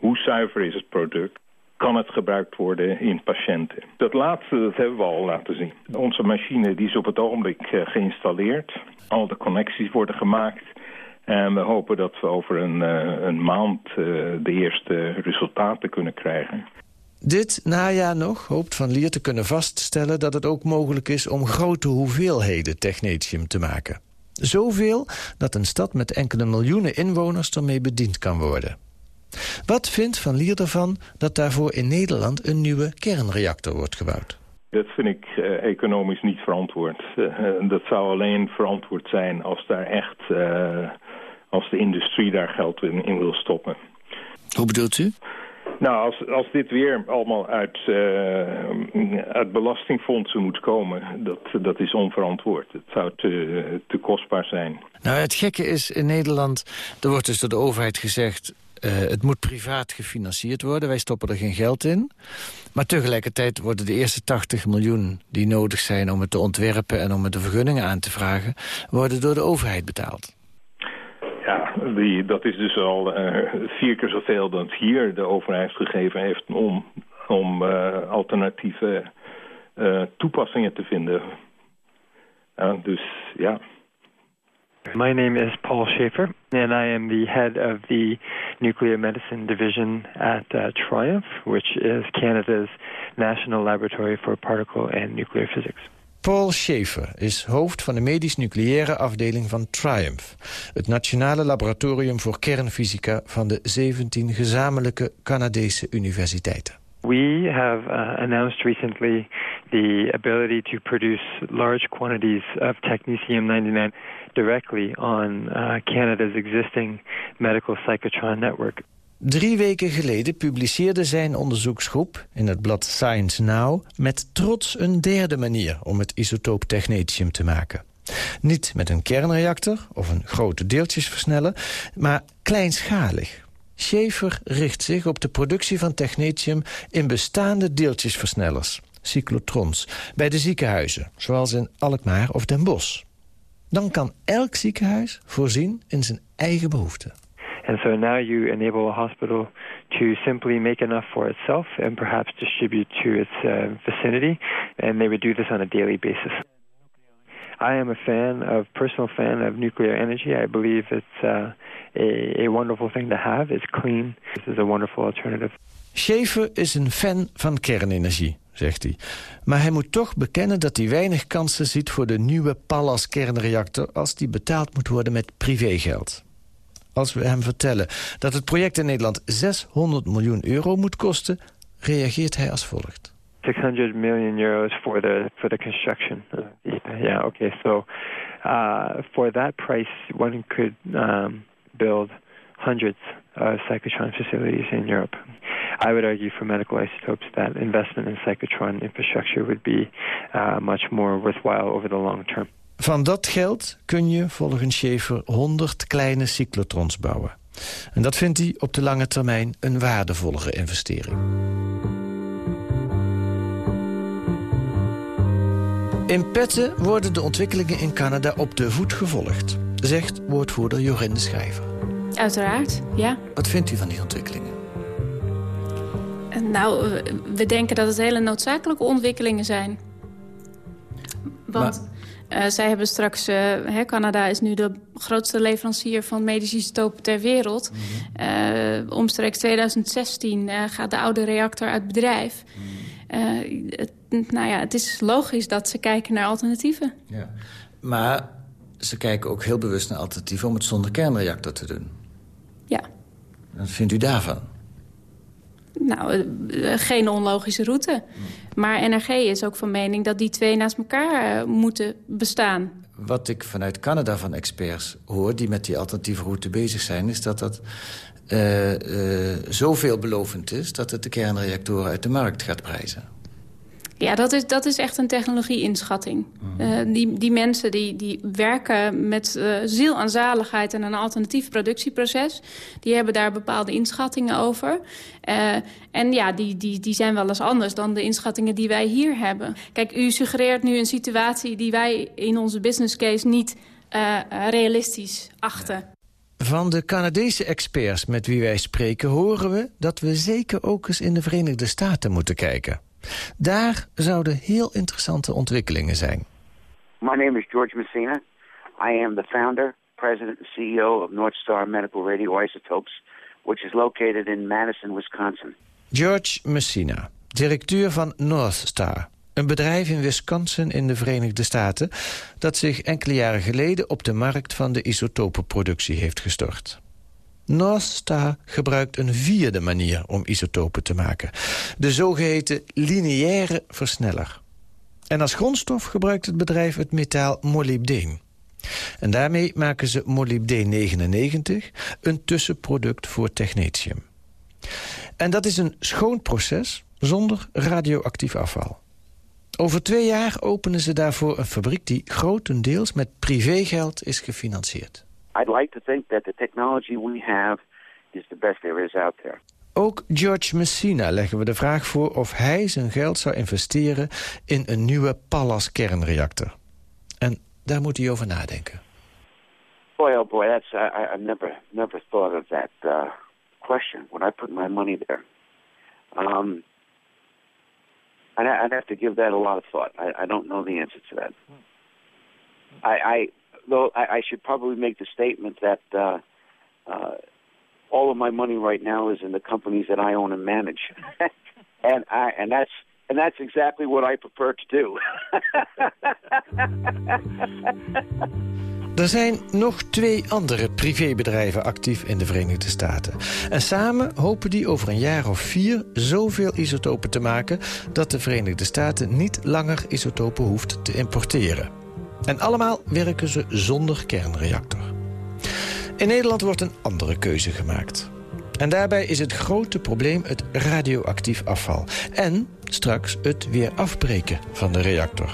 hoe zuiver is het product? Kan het gebruikt worden in patiënten? Dat laatste dat hebben we al laten zien. Onze machine die is op het ogenblik eh, geïnstalleerd. Al de connecties worden gemaakt. En we hopen dat we over een, uh, een maand uh, de eerste resultaten kunnen krijgen. Dit najaar nog hoopt Van Lier te kunnen vaststellen dat het ook mogelijk is om grote hoeveelheden technetium te maken. Zoveel dat een stad met enkele miljoenen inwoners ermee bediend kan worden. Wat vindt Van Lier ervan dat daarvoor in Nederland een nieuwe kernreactor wordt gebouwd? Dat vind ik uh, economisch niet verantwoord. Uh, dat zou alleen verantwoord zijn als daar echt, uh, als de industrie daar geld in, in, wil stoppen. Hoe bedoelt u? Nou, als, als dit weer allemaal uit, uit belastingfondsen moet komen, dat, dat is onverantwoord. Het zou te, te kostbaar zijn. Nou, het gekke is in Nederland, er wordt dus door de overheid gezegd Uh, het moet privaat gefinancierd worden. Wij stoppen er geen geld in. Maar tegelijkertijd worden de eerste 80 miljoen die nodig zijn... om het te ontwerpen en om het de vergunningen aan te vragen... worden door de overheid betaald. Ja, die, dat is dus al uh, vier keer zoveel dan hier de overheid gegeven heeft... om, om uh, alternatieve toepassingen te vinden. dus ja... My name is Paul Schaefer, and I am the head of the Nuclear Medicine Division at uh, Triumph, which is Canada's National Laboratory for Particle and Nuclear Physics. Paul Schaefer is hoofd van de medisch-nucleaire afdeling van Triumph... het nationale laboratorium voor kernfysica van de 17 gezamenlijke Canadese universiteiten. We have uh, announced recently the ability to produce large quantities of technetium-99 directly on uh, Canada's existing medical cyclotron network. Drie weken geleden publiceerde zijn onderzoeksgroep in het blad Science Now... met trots een derde manier om het isotoop technetium te maken. Niet met een kernreactor of een grote deeltjesversneller, maar kleinschalig. Schaefer richt zich op de productie van technetium in bestaande deeltjesversnellers, cyclotrons, bij de ziekenhuizen, zoals in Alkmaar of Den Bosch. Dan kan elk ziekenhuis voorzien in zijn eigen behoeften. And so now you enable a hospital to simply make enough for itself and perhaps distribute to its uh, vicinity. And they would do this on a daily basis. I am a fan of, personal fan of nuclear energy. I believe it's uh, a, a wonderful thing to have. It's clean. This is a wonderful alternative. Schaefer is een fan van kernenergie, zegt hij. Maar hij moet toch bekennen dat hij weinig kansen ziet... voor de nieuwe Pallas kernreactor als die betaald moet worden met privégeld. Als we hem vertellen dat het project in Nederland 600 miljoen euro moet kosten... reageert hij als volgt. 600 million euros for the for the construction. Yeah, okay. So uh, for that price, one could um, build hundreds of cyclotron facilities in Europe. I would argue for medical isotopes that investment in cyclotron infrastructure would be uh, much more worthwhile over the long term. Van dat geld kun je volgens Schaefer 100 kleine cyclotrons bouwen. En dat vindt hij op de lange termijn een waardevollere investering. In Petten worden de ontwikkelingen in Canada op de voet gevolgd, zegt woordvoerder Jorinde Schrijver. Uiteraard, ja. Wat vindt u van die ontwikkelingen? Nou, we denken dat het hele noodzakelijke ontwikkelingen zijn. Want uh, zij hebben straks... Uh, hè, Canada is nu de grootste leverancier van medische isotopen ter wereld. Mm -hmm. uh, omstreeks 2016 gaat de oude reactor uit bedrijf. Mm -hmm. Het, nou ja, het is logisch dat ze kijken naar alternatieven. Ja. Maar ze kijken ook heel bewust naar alternatieven... om het zonder kernreactor te doen. Ja. Wat vindt u daarvan? Nou, geen onlogische route. Maar NRG is ook van mening dat die twee naast elkaar moeten bestaan. Wat ik vanuit Canada van experts hoor die met die alternatieve route bezig zijn... is dat dat uh, uh, zo veelbelovend is dat het de kernreactoren uit de markt gaat prijzen. Ja, dat is, dat is echt een technologie-inschatting. Uh, die, die mensen die, die werken met uh, ziel en zaligheid en een alternatief productieproces. Die hebben daar bepaalde inschattingen over. Uh, en ja, die, die, die zijn wel eens anders dan de inschattingen die wij hier hebben. Kijk, u suggereert nu een situatie die wij in onze business case niet realistisch achten. Van de Canadese experts met wie wij spreken horen we dat we zeker ook eens in de Verenigde Staten moeten kijken. Daar zouden heel interessante ontwikkelingen zijn. My name is George Messina. I am the founder, president and CEO of Northstar Medical Radioisotopes, which is located in Madison, Wisconsin. George Messina, directeur van Northstar, een bedrijf in Wisconsin in de Verenigde Staten... dat zich enkele jaren geleden op de markt van de isotopenproductie heeft gestort. Northstar gebruikt een vierde manier om isotopen te maken. De zogeheten lineaire versneller. En als grondstof gebruikt het bedrijf het metaal molybdeen. En daarmee maken ze molybdeen 99, een tussenproduct voor technetium. En dat is een schoon proces zonder radioactief afval. Over twee jaar openen ze daarvoor een fabriek die grotendeels met privégeld is gefinancierd. I'd like to think that the technology we have is the best there is out there. Ook George Messina leggen we de vraag voor of hij zijn geld zou investeren in een nieuwe Pallas kernreactor. En daar moet hij over nadenken. Boy, oh boy, that's I, I never never thought of that uh, question. Would I put my money there? Um, I'd, I'd have to give that a lot of thought. I, I don't know the answer to that. I, I though I, I should probably make the statement that uh, uh, all of my money right now is in the companies that I own and manage, and I and that's and that's exactly what I prefer to do. Er zijn nog twee andere privébedrijven actief in de Verenigde Staten. En samen hopen die over een jaar of vier zoveel isotopen te maken... dat de Verenigde Staten niet langer isotopen hoeft te importeren. En allemaal werken ze zonder kernreactor. In Nederland wordt een andere keuze gemaakt. En daarbij is het grote probleem het radioactief afval. En straks het weer afbreken van de reactor.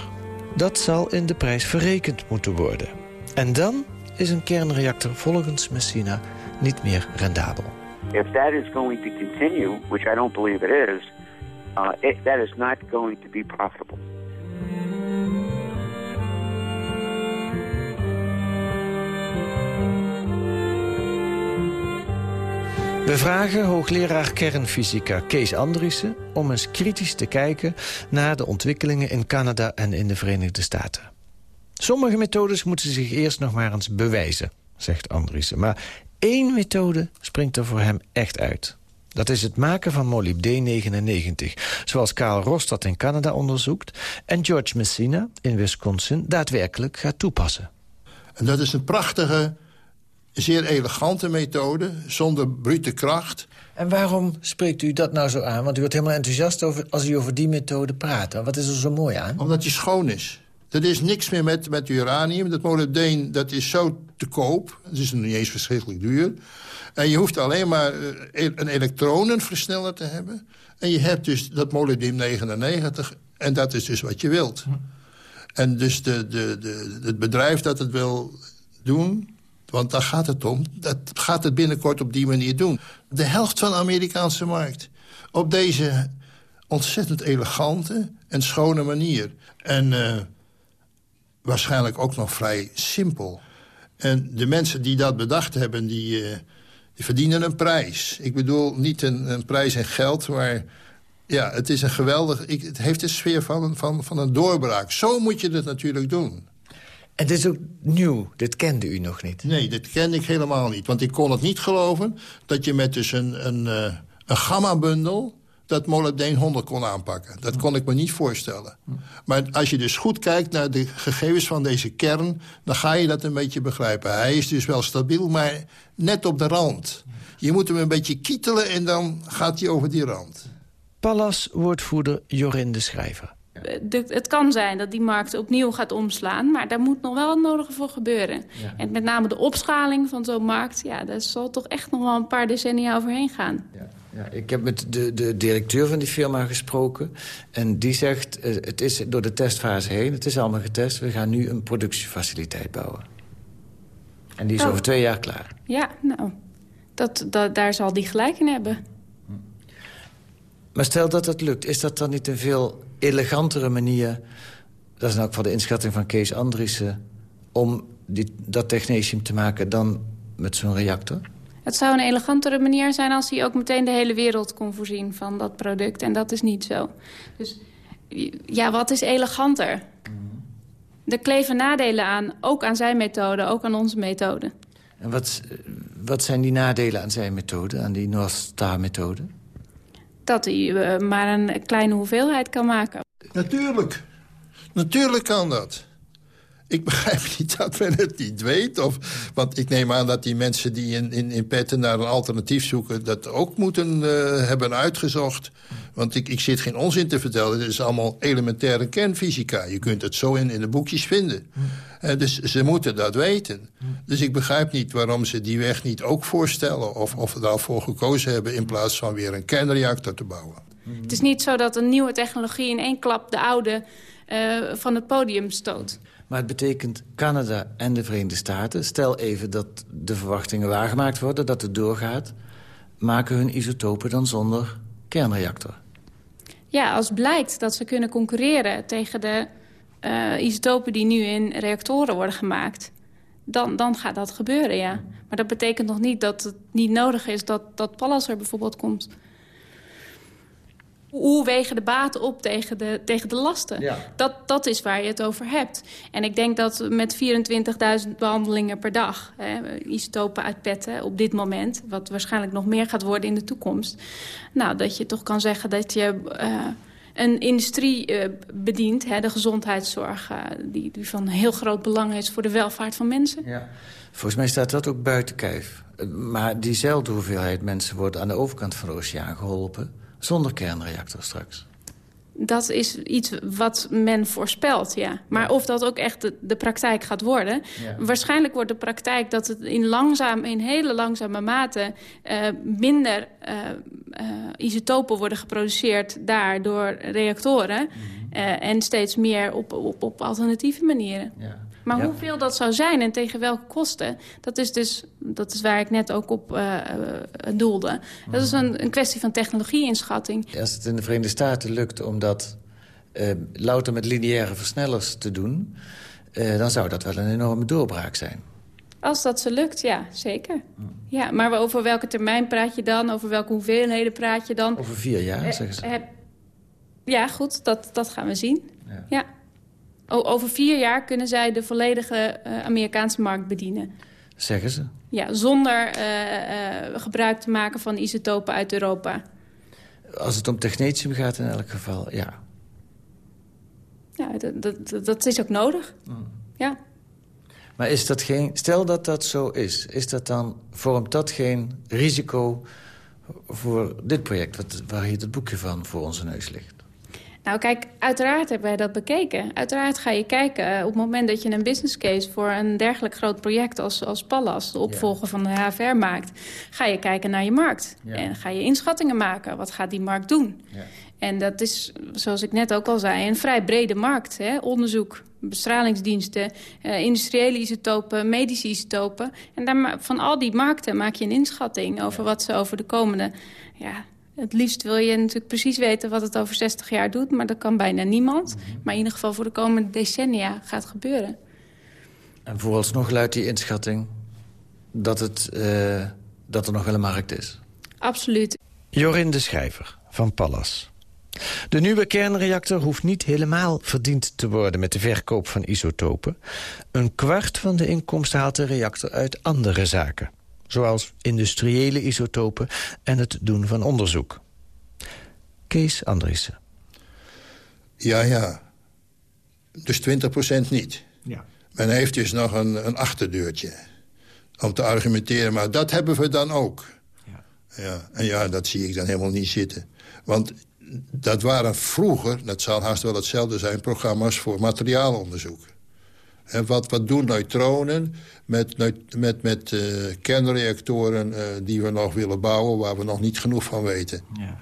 Dat zal in de prijs verrekend moeten worden. En dan is een kernreactor volgens Messina niet meer rendabel. if that is going to continue, which I don't believe it is, uh, it, that is not going to be profitable. We vragen hoogleraar kernfysica Kees Andriessen... om eens kritisch te kijken naar de ontwikkelingen in Canada en in de Verenigde Staten. Sommige methodes moeten zich eerst nog maar eens bewijzen, zegt Andriessen. Maar één methode springt er voor hem echt uit. Dat is het maken van molybdeen 99, zoals Karl Ross dat in Canada onderzoekt... en George Messina in Wisconsin daadwerkelijk gaat toepassen. En dat is een prachtige, zeer elegante methode, zonder brute kracht. En waarom spreekt u dat nou zo aan? Want u wordt helemaal enthousiast over, als u over die methode praat. Wat is er zo mooi aan? Omdat die schoon is. Er is niks meer met, met uranium. Dat molybdeen dat is zo te koop. Het is nog niet eens verschrikkelijk duur. En je hoeft alleen maar eh, een elektronenversneller te hebben. En je hebt dus dat molybdeen 99. En dat is dus wat je wilt. En dus de, de, de, het bedrijf dat het wil doen... want daar gaat het om, dat gaat het binnenkort op die manier doen. De helft van de Amerikaanse markt. Op deze ontzettend elegante en schone manier. En... Uh, waarschijnlijk ook nog vrij simpel. En de mensen die dat bedacht hebben, die, uh, die verdienen een prijs. Ik bedoel, niet een, een, prijs in geld, maar ja, het is een geweldig... Ik, het heeft de sfeer van, van, van een doorbraak. Zo moet je het natuurlijk doen. En dit is ook nieuw, dit kende u nog niet? Nee, dit kende ik helemaal niet. Want ik kon het niet geloven dat je met dus een, een, uh, een gamma-bundel dat molybdeen 100 kon aanpakken. Dat kon ik me niet voorstellen. Maar als je dus goed kijkt naar de gegevens van deze kern... dan ga je dat een beetje begrijpen. Hij is dus wel stabiel, maar net op de rand. Je moet hem een beetje kietelen en dan gaat hij over die rand. Pallas-woordvoerder Jorin de Schrijver. De, het kan zijn dat die markt opnieuw gaat omslaan... maar daar moet nog wel het nodige voor gebeuren. Ja. En met name de opschaling van zo'n markt... ja, daar zal toch echt nog wel een paar decennia overheen gaan. Ja. Ja, ik heb met de, de directeur van die firma gesproken. En die zegt, uh, het is door de testfase heen, het is allemaal getest... we gaan nu een productiefaciliteit bouwen. En die is Oh. over twee jaar klaar. Ja, nou, dat, dat, daar zal die gelijk in hebben. Maar stel dat het lukt, is dat dan niet een veel elegantere manier... dat is nou ook van de inschatting van Kees Andriessen... om die, dat technetium te maken dan met zo'n reactor? Het zou een elegantere manier zijn als hij ook meteen de hele wereld kon voorzien van dat product. En dat is niet zo. Dus ja, wat is eleganter? Er kleven nadelen aan, ook aan zijn methode, ook aan onze methode. En wat, wat zijn die nadelen aan zijn methode, aan die North Star-methode? Dat hij uh, maar een kleine hoeveelheid kan maken. Natuurlijk. Natuurlijk kan dat. Ik begrijp niet dat men het niet weet. Of, want ik neem aan dat die mensen die in, in, in petten naar een alternatief zoeken... dat ook moeten uh, hebben uitgezocht. Want ik, ik zit geen onzin te vertellen. Dit is allemaal elementaire kernfysica. Je kunt het zo in, in de boekjes vinden. Uh, dus ze moeten dat weten. Dus ik begrijp niet waarom ze die weg niet ook voorstellen... of, of daarvoor gekozen hebben in plaats van weer een kernreactor te bouwen. Het is niet zo dat een nieuwe technologie in één klap de oude uh, van het podium stoot. Maar het betekent Canada en de Verenigde Staten... stel even dat de verwachtingen waargemaakt worden, dat het doorgaat... maken hun isotopen dan zonder kernreactor. Ja, als blijkt dat ze kunnen concurreren tegen de uh, isotopen die nu in reactoren worden gemaakt... Dan, dan gaat dat gebeuren, ja. Maar dat betekent nog niet dat het niet nodig is dat, dat Pallas er bijvoorbeeld komt. Hoe wegen de baten op tegen de, tegen de lasten? Ja. Dat, dat is waar je het over hebt. En ik denk dat met 24.000 behandelingen per dag... Hè, isotopen uit petten op dit moment... wat waarschijnlijk nog meer gaat worden in de toekomst... nou, dat je toch kan zeggen dat je... Uh, een industrie uh, bedient, hè, de gezondheidszorg... Uh, die, die, van heel groot belang is voor de welvaart van mensen. Ja. Volgens mij staat dat ook buiten kijf. Maar diezelfde hoeveelheid mensen worden aan de overkant van de oceaan geholpen zonder kernreactor straks. Dat is iets wat men voorspelt, ja. Maar of dat ook echt de, de praktijk gaat worden... waarschijnlijk wordt de praktijk dat het in, langzaam, in hele langzame mate... Uh, minder uh, uh, isotopen worden geproduceerd daar door reactoren... Mhm. en steeds meer op, op, op alternatieve manieren. Ja. Maar hoeveel dat zou zijn en tegen welke kosten... dat is dus dat is waar ik net ook op uh, doelde. Dat is een, een kwestie van technologie-inschatting. Als het in de Verenigde Staten lukt om dat uh, louter met lineaire versnellers te doen... dan zou dat wel een enorme doorbraak zijn. Als dat ze lukt, ja, zeker. Ja, maar over welke termijn praat je dan? Over welke hoeveelheden praat je dan? Over vier jaar, zeggen ze. ja, goed, dat, dat gaan we zien. ja. ja over vier jaar kunnen zij de volledige uh, Amerikaanse markt bedienen. Zeggen ze? Ja, zonder uh, uh, gebruik te maken van isotopen uit Europa. Als het om technetium gaat in elk geval, ja. Ja, dat, dat, dat is ook nodig. Mm. Ja. Maar is dat geen... Stel dat dat zo is, is dat dan, vormt dat geen risico voor dit project... Wat, waar hier het boekje van voor onze neus ligt? Nou kijk, uiteraard hebben wij dat bekeken. Uiteraard ga je kijken uh, op het moment dat je een business case... voor een dergelijk groot project als, als Pallas, de opvolger van de HFR, maakt... ga je kijken naar je markt. En ga je inschattingen maken. Wat gaat die markt doen? Ja. En dat is, zoals ik net ook al zei, een vrij brede markt. Hè? Onderzoek, bestralingsdiensten, uh, industriële isotopen, medische isotopen. En daar, van al die markten maak je een inschatting over wat ze over de komende... Ja, het liefst wil je natuurlijk precies weten wat het over 60 jaar doet... maar dat kan bijna niemand. Mhm. Maar in ieder geval voor de komende decennia gaat gebeuren. En vooralsnog luidt die inschatting dat, het, uh, dat er nog wel een markt is? Absoluut. Jorin de Schrijver van Pallas. De nieuwe kernreactor hoeft niet helemaal verdiend te worden... met de verkoop van isotopen. Een kwart van de inkomsten haalt de reactor uit andere zaken zoals industriële isotopen en het doen van onderzoek. Kees Andriessen. Ja, ja. Dus 20% niet. Ja. Men heeft dus nog een, een achterdeurtje om te argumenteren. Maar dat hebben we dan ook. Ja. ja. En ja, dat zie ik dan helemaal niet zitten. Want dat waren vroeger, dat zal haast wel hetzelfde zijn... programma's voor materiaalonderzoek. En wat, wat doen neutronen met, met, met uh, kernreactoren uh, die we nog willen bouwen... waar we nog niet genoeg van weten? Ja.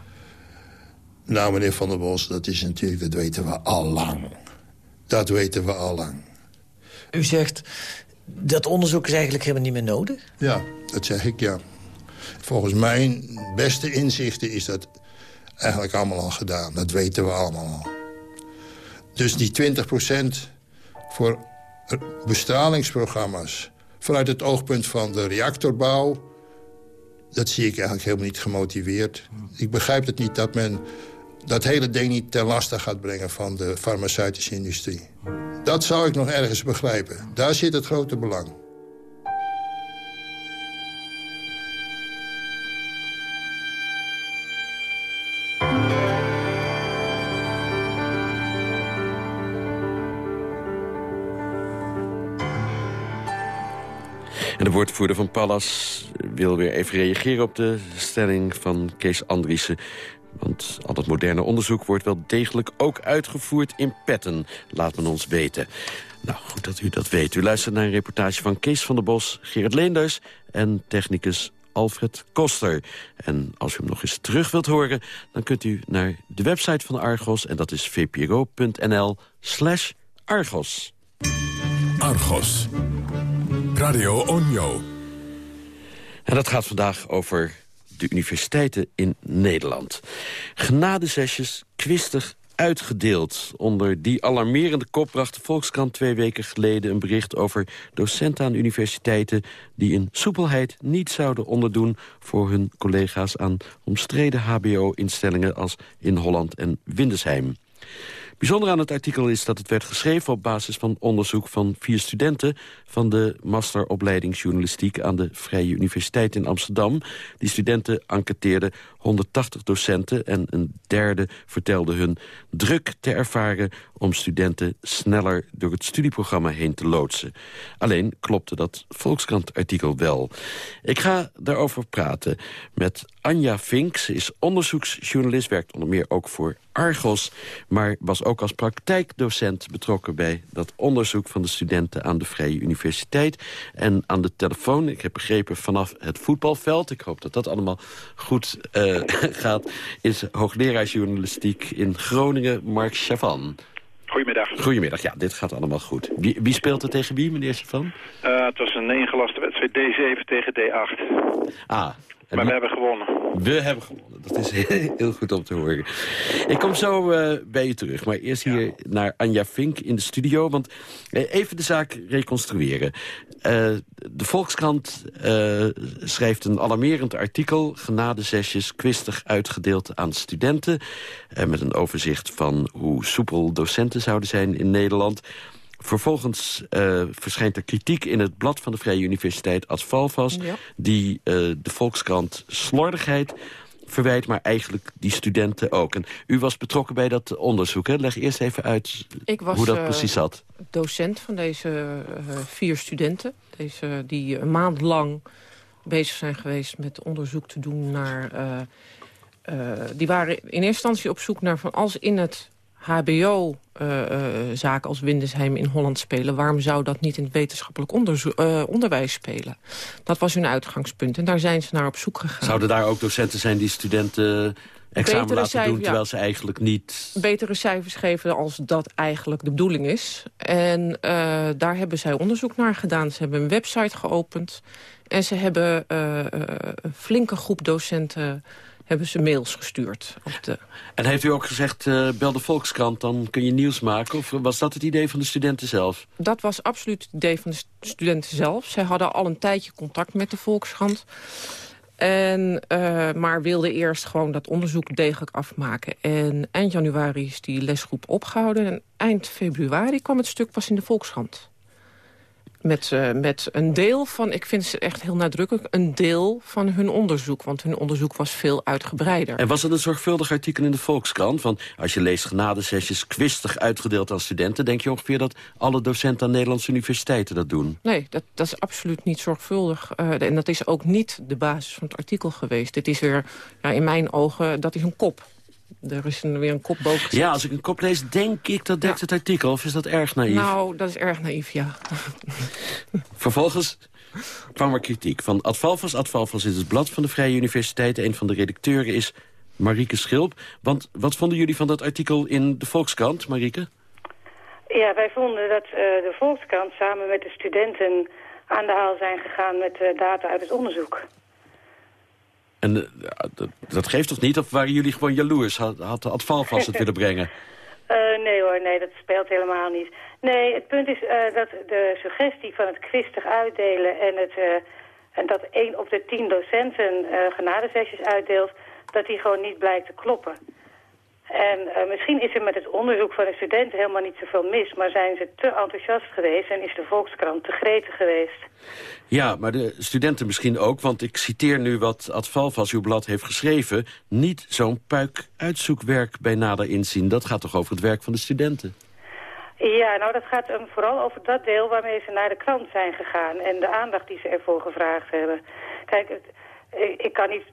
Nou, meneer Van der Bos, dat is natuurlijk, dat weten we al lang. Dat weten we al lang. U zegt, dat onderzoek is eigenlijk helemaal niet meer nodig? Ja, dat zeg ik, ja. Volgens mijn beste inzichten is dat eigenlijk allemaal al gedaan. Dat weten we allemaal al. Dus die 20% voor bestralingsprogramma's... vanuit het oogpunt van de reactorbouw... dat zie ik eigenlijk helemaal niet gemotiveerd. Ik begrijp het niet dat men dat hele ding niet ten laste gaat brengen... van de farmaceutische industrie. Dat zou ik nog ergens begrijpen. Daar zit het grote belang. En de woordvoerder van Pallas wil weer even reageren op de stelling van Kees Andriessen. Want al dat moderne onderzoek wordt wel degelijk ook uitgevoerd in petten. Laat men ons weten. Nou, goed dat u dat weet. U luistert naar een reportage van Kees van der Bos, Gerrit Leenders... en technicus Alfred Koster. En als u hem nog eens terug wilt horen... dan kunt u naar de website van Argos... en dat is vpro.nl slash Argos. Argos. Radio Onjo. En dat gaat vandaag over de universiteiten in Nederland. Genadezesjes, kwistig uitgedeeld. Onder die alarmerende kop bracht de Volkskrant twee weken geleden... een bericht over docenten aan universiteiten... die in soepelheid niet zouden onderdoen voor hun collega's aan omstreden hbo-instellingen... als in Holland en Windesheim. Bijzonder aan het artikel is dat het werd geschreven op basis van onderzoek van vier studenten van de masteropleiding journalistiek aan de Vrije Universiteit in Amsterdam. Die studenten enquêteerden 180 docenten en een derde vertelde hun druk te ervaren om studenten sneller door het studieprogramma heen te loodsen. Alleen klopte dat Volkskrant-artikel wel. Ik ga daarover praten met Anja Vink. Ze is onderzoeksjournalist, werkt onder meer ook voor Argos... maar was ook als praktijkdocent betrokken bij dat onderzoek van de studenten aan de Vrije Universiteit. En aan de telefoon, ik heb begrepen, vanaf het voetbalveld... ik hoop dat dat allemaal goed uh, gaat... is hoogleraar journalistiek in Groningen, Mark Chavan. Goedemiddag. Goedemiddag, ja, dit gaat allemaal goed. Wie, wie speelt er tegen wie, meneer Chavan? Uh, het was een ingelaste wedstrijd D7 tegen D8. Ah, maar we hebben gewonnen. We hebben gewonnen. Dat is heel goed om te horen. Ik kom zo uh, bij je terug. Maar eerst hier naar Anja Vink in de studio. Want uh, even de zaak reconstrueren. Uh, de Volkskrant schrijft een alarmerend artikel. Genadezesjes kwistig uitgedeeld aan studenten. met een overzicht van hoe soepel docenten zouden zijn in Nederland. Vervolgens uh, verschijnt er kritiek in het blad van de Vrije Universiteit Asfalvas... Ja. die uh, de Volkskrant slordigheid verwijt, maar eigenlijk die studenten ook. En u was betrokken bij dat onderzoek, hè? Leg eerst even uit was, hoe dat precies zat. Docent van deze vier studenten. Deze, die een maand lang bezig zijn geweest met onderzoek te doen naar... die waren in eerste instantie op zoek naar van als in het hbo-zaken uh, uh, als Windesheim in Holland spelen... waarom zou dat niet in het wetenschappelijk uh, onderwijs spelen? Dat was hun uitgangspunt en daar zijn ze naar op zoek gegaan. Zouden daar ook docenten zijn die studenten examen betere laten doen... terwijl ja, ze eigenlijk niet... Betere cijfers geven als dat eigenlijk de bedoeling is. En uh, daar hebben zij onderzoek naar gedaan. Ze hebben een website geopend... en ze hebben een flinke groep docenten hebben ze mails gestuurd. Op de... En heeft u ook gezegd, uh, bel de Volkskrant, dan kun je nieuws maken? Of was dat het idee van de studenten zelf? Dat was absoluut het idee van de studenten zelf. Zij hadden al een tijdje contact met de Volkskrant. En, uh, maar wilden eerst gewoon dat onderzoek degelijk afmaken. En eind januari is die lesgroep opgehouden. En eind februari kwam het stuk pas in de Volkskrant met, uh, met een deel van, ik vind ze echt heel nadrukkelijk... een deel van hun onderzoek, want hun onderzoek was veel uitgebreider. En was het een zorgvuldig artikel in de Volkskrant? Van als je leest genadesessies kwistig uitgedeeld aan studenten... denk je ongeveer dat alle docenten aan Nederlandse universiteiten dat doen? Nee, dat, dat is absoluut niet zorgvuldig. Uh, en dat is ook niet de basis van het artikel geweest. Dit is weer, ja, in mijn ogen, dat is een kop er is een, weer een kop boven gezet. Ja, als ik een kop lees, denk ik dat dekt het artikel. Of is dat erg naïef? Nou, dat is erg naïef, ja. Vervolgens kwam er kritiek van Advalvas. Advalvas is het blad van de Vrije Universiteit. Een van de redacteuren is Marieke Schilp. Want wat vonden jullie van dat artikel in de Volkskrant, Marieke? Ja, wij vonden dat uh, de Volkskrant samen met de studenten aan de haal zijn gegaan met uh, data uit het onderzoek. En uh, dat, geeft toch niet? Of waren jullie gewoon jaloers? Had, had het willen brengen? Uh, nee hoor, nee, dat speelt helemaal niet. Nee, het punt is uh, dat de suggestie van het kwistig uitdelen... en, het, en dat één op de tien docenten genadesessies uitdeelt... dat die gewoon niet blijkt te kloppen. En uh, misschien is er met het onderzoek van de studenten helemaal niet zoveel mis... maar zijn ze te enthousiast geweest en is de Volkskrant te gretig geweest. Ja, maar de studenten misschien ook, want ik citeer nu wat Ad Valvas, uw blad, heeft geschreven. Niet zo'n puik uitzoekwerk bij nader inzien. Dat gaat toch over het werk van de studenten? Ja, nou dat gaat um, vooral over dat deel waarmee ze naar de krant zijn gegaan... en de aandacht die ze ervoor gevraagd hebben. Kijk, het, ik kan niet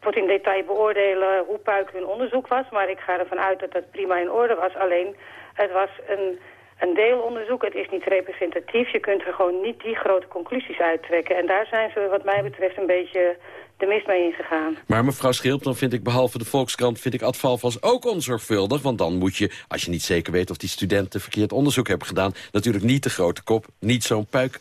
tot in detail beoordelen hoe puik hun onderzoek was. Maar ik ga ervan uit dat dat prima in orde was. Alleen, het was een, een deelonderzoek. Het is niet representatief. Je kunt er gewoon niet die grote conclusies uittrekken. En daar zijn ze wat mij betreft een beetje de mist mee ingegaan. Maar mevrouw Schilp, dan vind ik behalve de Volkskrant... vind ik Advalvas ook onzorgvuldig. Want dan moet je, als je niet zeker weet of die studenten verkeerd onderzoek hebben gedaan... natuurlijk niet de grote kop, niet zo'n puik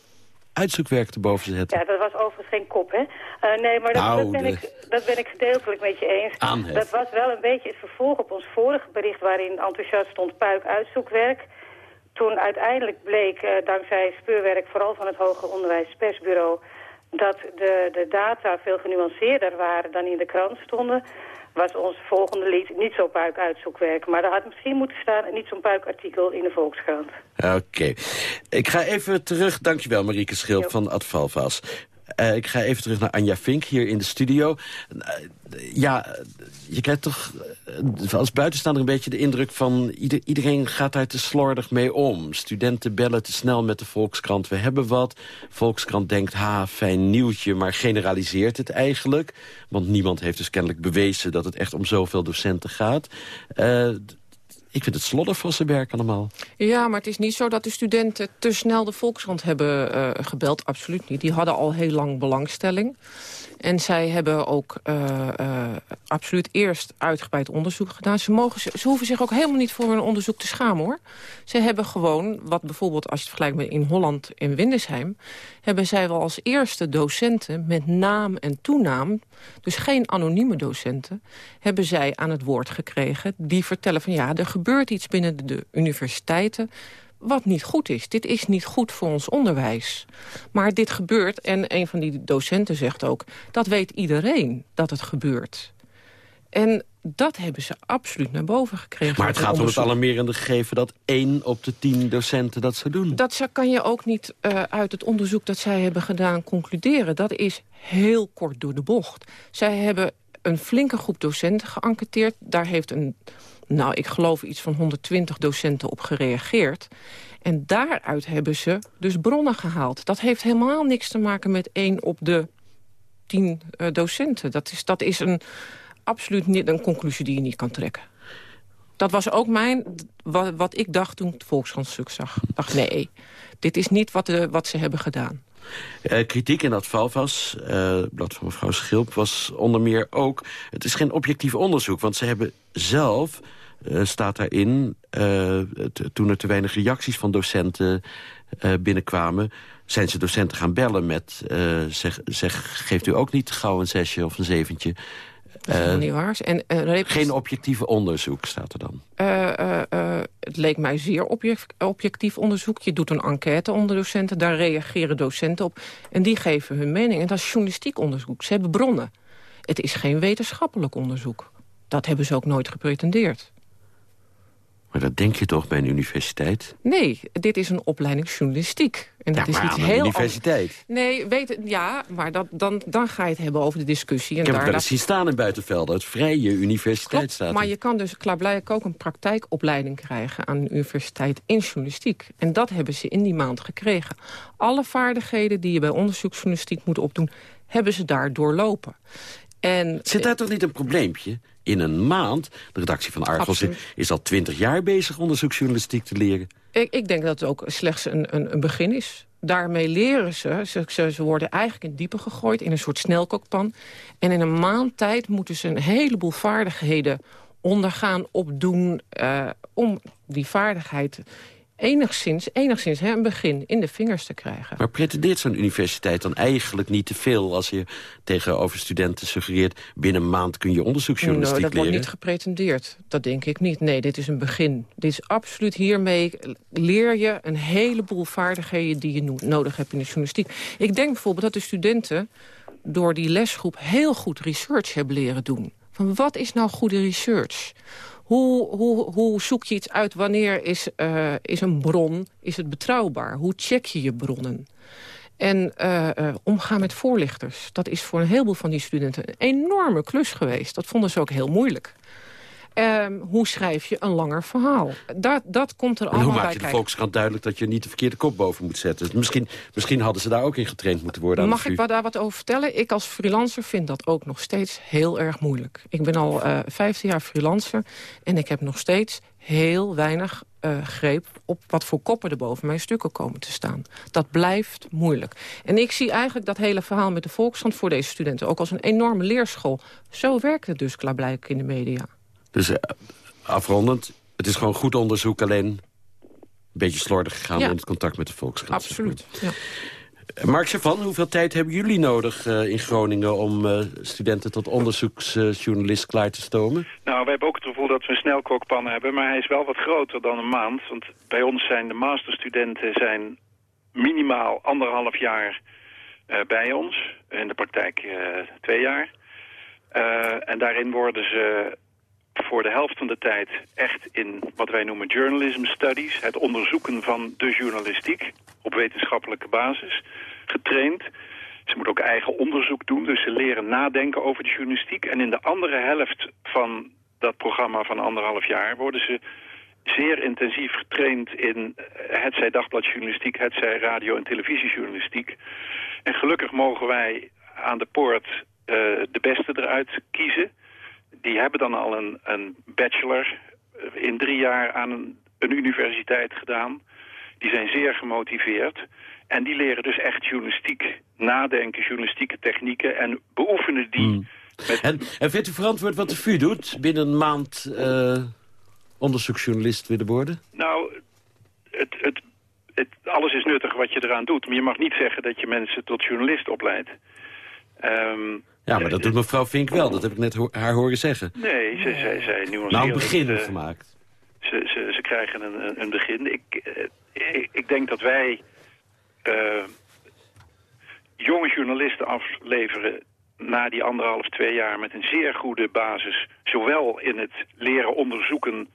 uitzoekwerk erboven zetten. Ja, dat was overigens geen kop, hè? Uh, nee, maar dat, Nou, dat, ben de- ik, dat ben ik gedeeltelijk met je eens. Aanhef. Dat was wel een beetje het vervolg op ons vorige bericht... waarin enthousiast stond puik uitzoekwerk. Toen uiteindelijk bleek, eh, dankzij speurwerk... vooral van het Hoger Onderwijs Persbureau... dat de, de data veel genuanceerder waren dan in de krant stonden... was ons volgende lied niet zo puik uitzoekwerk. Maar er had misschien moeten staan niet zo'n puikartikel in de Volkskrant. Oké. Ik ga even terug, dankjewel Marieke Schilp van Advalvas. Eh, ik ga even terug naar Anja Vink hier in de studio. Eh, ja, je krijgt toch eh, als buitenstaander een beetje de indruk van... Ieder, iedereen gaat daar te slordig mee om. Studenten bellen te snel met de Volkskrant. We hebben wat. Volkskrant denkt, ha, fijn nieuwtje, maar generaliseert het eigenlijk. Want niemand heeft dus kennelijk bewezen dat het echt om zoveel docenten gaat. Ik vind het slodder van zijn werk allemaal. Ja, maar het is niet zo dat de studenten te snel de Volkskrant hebben eh, gebeld. Absoluut niet. Die hadden al heel lang belangstelling. En zij hebben ook eh, eh, absoluut eerst uitgebreid onderzoek gedaan. Ze, mogen, ze hoeven zich ook helemaal niet voor hun onderzoek te schamen, hoor. Ze hebben gewoon, wat bijvoorbeeld als je het vergelijkt met in Holland en Windesheim... hebben zij wel als eerste docenten met naam en toenaam... dus geen anonieme docenten, hebben zij aan het woord gekregen... die vertellen van ja, er gebeurt iets binnen de, de universiteiten wat niet goed is. Dit is niet goed voor ons onderwijs. Maar dit gebeurt, en een van die docenten zegt ook... dat weet iedereen dat het gebeurt. En dat hebben ze absoluut naar boven gekregen. Maar het gaat om het alarmerende gegeven... dat één op de tien docenten dat zou doen. Dat kan je ook niet eh, uit het onderzoek dat zij hebben gedaan concluderen. Dat is heel kort door de bocht. Zij hebben een flinke groep docenten geënquêteerd. Daar heeft een, nou ik geloof iets van 120 docenten op gereageerd. En daaruit hebben ze dus bronnen gehaald. Dat heeft helemaal niks te maken met één op de tien eh, docenten. Dat is, dat is een, absoluut niet een conclusie die je niet kan trekken. Dat was ook mijn, wat, ik dacht toen ik het Volkskrant stuk zag. Ik dacht, nee, dit is niet wat, de, wat ze hebben gedaan. Eh, kritiek in dat Valvas, eh blad van mevrouw Schilp, was onder meer ook... het is geen objectief onderzoek, want ze hebben zelf... eh, staat daarin, t- toen er te weinig reacties van docenten eh, binnenkwamen... zijn ze docenten gaan bellen met... zeg, zeg, geeft u ook niet gauw een zesje of een zeventje... Dat is niet waar. En, geen objectieve onderzoek staat er dan. Het leek mij zeer object- objectief onderzoek. Je doet een enquête onder docenten, daar reageren docenten op. En die geven hun mening. En dat is journalistiek onderzoek. Ze hebben bronnen. Het is geen wetenschappelijk onderzoek. Dat hebben ze ook nooit gepretendeerd. Maar dat denk je toch bij een universiteit? Nee, dit is een opleiding journalistiek. En dat Ja, is iets aan een heel universiteit. Nee, weet het, ja, maar dat, dan, dan ga je het hebben over de discussie. En Ik heb het daar, wel eens zien staan in Buitenvelden. Het vrije universiteit staat Maar je kan dus klaarblijkelijk ook een praktijkopleiding krijgen aan een universiteit in journalistiek. En dat hebben ze in die maand gekregen. Alle vaardigheden die je bij onderzoeksjournalistiek moet opdoen, hebben ze daar doorlopen. En, Zit daar toch niet een probleempje? In een maand, de redactie van Argos Absoluut. is al twintig jaar bezig onderzoeksjournalistiek te leren. Ik, ik denk dat het ook slechts een, een, een begin is. Daarmee leren ze, ze, ze, worden eigenlijk in diepe gegooid... in een soort snelkookpan. En in een maand tijd moeten ze een heleboel vaardigheden ondergaan, opdoen... eh, om die vaardigheid enigszins, enigszins hè, een begin in de vingers te krijgen. Maar pretendeert zo'n universiteit dan eigenlijk niet te veel... als je tegenover studenten suggereert... binnen een maand kun je onderzoeksjournalistiek Nou, dat wordt leren? niet gepretendeerd. Dat denk ik niet. Nee, dit is een begin. Dit is absoluut hiermee leer je een heleboel vaardigheden... die je no- nodig hebt in de journalistiek. Ik denk bijvoorbeeld dat de studenten door die lesgroep... heel goed research hebben leren doen. Van wat is nou goede research? Hoe, hoe, hoe zoek je iets uit? Wanneer is, eh, is een bron is het betrouwbaar? Hoe check je je bronnen? En eh, eh, omgaan met voorlichters. Dat is voor een heleboel van die studenten een enorme klus geweest. Dat vonden ze ook heel moeilijk. Ehm, hoe schrijf je een langer verhaal? Dat, dat komt er En hoe allemaal maak bij je de. Volkskrant duidelijk dat je niet de verkeerde kop boven moet zetten? Dus misschien, misschien hadden ze daar ook in getraind moeten worden aan Mag ik daar wat over vertellen? Ik als freelancer vind dat ook nog steeds heel erg moeilijk. Ik ben al eh 15 jaar freelancer en ik heb nog steeds heel weinig eh, greep op wat voor koppen er boven mijn stukken komen te staan. Dat blijft moeilijk. En ik zie eigenlijk dat hele verhaal met de Volkskrant voor deze studenten ook als een enorme leerschool. Zo werkt het dus klaarblijkelijk in de media. Dus eh, afrondend, het is gewoon goed onderzoek... alleen een beetje slordig gegaan Ja. in het contact met de Volkskrant. Absoluut. Ja. Mark Chavan, hoeveel tijd hebben jullie nodig uh, in Groningen... om uh, studenten tot onderzoeksjournalist klaar te stomen? Nou, we hebben ook het gevoel dat we een snelkookpan hebben... maar hij is wel wat groter dan een maand. Want bij ons zijn de masterstudenten zijn minimaal anderhalf jaar uh, bij ons. In de praktijk twee jaar. en daarin worden ze voor de helft van de tijd echt in wat wij noemen journalism studies. Het onderzoeken van de journalistiek op wetenschappelijke basis. Getraind. Ze moeten ook eigen onderzoek doen, dus ze leren nadenken over de journalistiek. En in de andere helft van dat programma van anderhalf jaar worden ze zeer intensief getraind in het zij dagbladjournalistiek, het zij radio- en televisiejournalistiek. En gelukkig mogen wij aan de poort uh, de beste eruit kiezen die hebben dan al een, een bachelor eh, in drie jaar aan een, een universiteit gedaan. Die zijn zeer gemotiveerd. En die leren dus echt journalistiek nadenken, journalistieke technieken... en beoefenen die... Hmm. Met... En, en vindt u verantwoord wat de VU doet? Binnen een maand uh, onderzoeksjournalist willen worden? Nou, het, het, het, alles is nuttig wat je eraan doet. Maar je mag niet zeggen dat je mensen tot journalist opleidt. Um, ja, maar dat doet mevrouw Vink wel. Dat heb ik net haar horen zeggen. Nee, ze, zij, zij nuanceert Nou, een begin het, gemaakt. Ze, ze, ze krijgen een, een begin. Ik, ik, ik denk dat wij uh, jonge journalisten afleveren na die anderhalf, twee jaar met een zeer goede basis. Zowel in het leren onderzoeken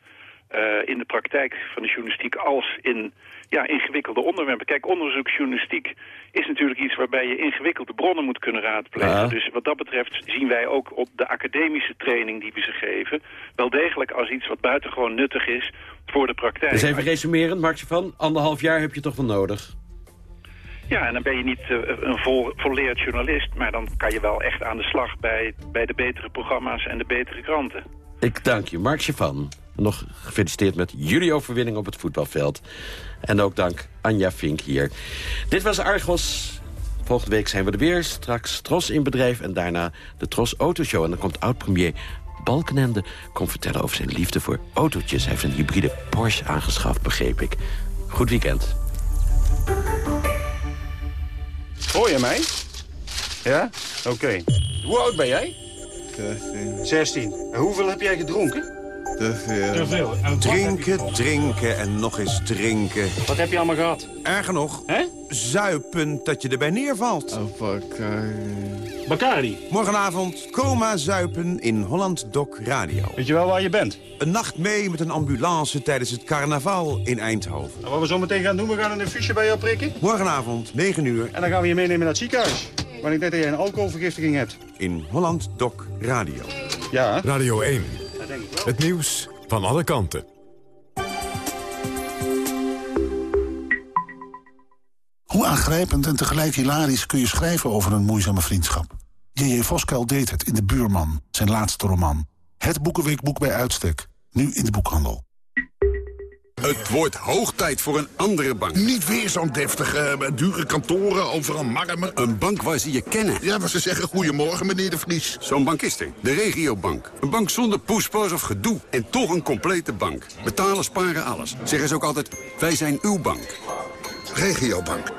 uh, in de praktijk van de journalistiek als in ja, ingewikkelde onderwerpen. Kijk, onderzoeksjournalistiek is natuurlijk iets waarbij je ingewikkelde bronnen moet kunnen raadplegen. Dus wat dat betreft zien wij ook op de academische training die we ze geven... wel degelijk als iets wat buitengewoon nuttig is voor de praktijk. Dus even resumerend, Martje van, anderhalf jaar heb je toch wel nodig? Ja, en dan ben je niet uh, een vol, volleerd journalist... maar dan kan je wel echt aan de slag bij, bij de betere programma's en de betere kranten. Ik dank je, Mark van. Nog gefeliciteerd met jullie overwinning op het voetbalveld. En ook dank Anja Fink hier. Dit was Argos. Volgende week zijn we er weer. Straks Tros in bedrijf en daarna de Tros Autoshow. En dan komt oud-premier Balkenende komt vertellen over zijn liefde voor autootjes. Hij heeft een hybride Porsche aangeschaft, begreep ik. Goed weekend. Hoor je mij? Ja? Oké. Hoe oud ben jij? 16. 16. En hoeveel heb jij gedronken? Te veel. Te veel. Drinken, drinken en nog eens drinken. Wat heb je allemaal gehad? Erger nog. Hè? Zuipen dat je erbij neervalt. Oh, Bacardi. Bacardi? Morgenavond coma zuipen in Holland Doc Radio. Weet je wel waar je bent? Een nacht mee met een ambulance tijdens het carnaval in Eindhoven. En wat we zo meteen gaan doen, we gaan een fiche bij jou prikken. Morgenavond, 9 uur. En dan gaan we je meenemen naar het ziekenhuis. Maar ik denk dat jij een alcoholvergiftiging hebt. In Holland Doc Radio. Ja. Radio 1. Het nieuws van alle kanten. Hoe aangrijpend en tegelijk hilarisch kun je schrijven over een moeizame vriendschap? J.J. Voskuil deed het in De Buurman, zijn laatste roman. Het boekenweekboek bij uitstek, nu in de boekhandel. Het wordt hoog tijd voor een andere bank. Niet weer zo'n deftige, dure kantoren, overal marmer. Een bank waar ze je kennen. Ja, waar ze zeggen goedemorgen, meneer de Vries. Zo'n bank is er. De regiobank. Een bank zonder poespas of gedoe. En toch een complete bank. Betalen, sparen, alles. Zeggen ze ook altijd, wij zijn uw bank. Regiobank.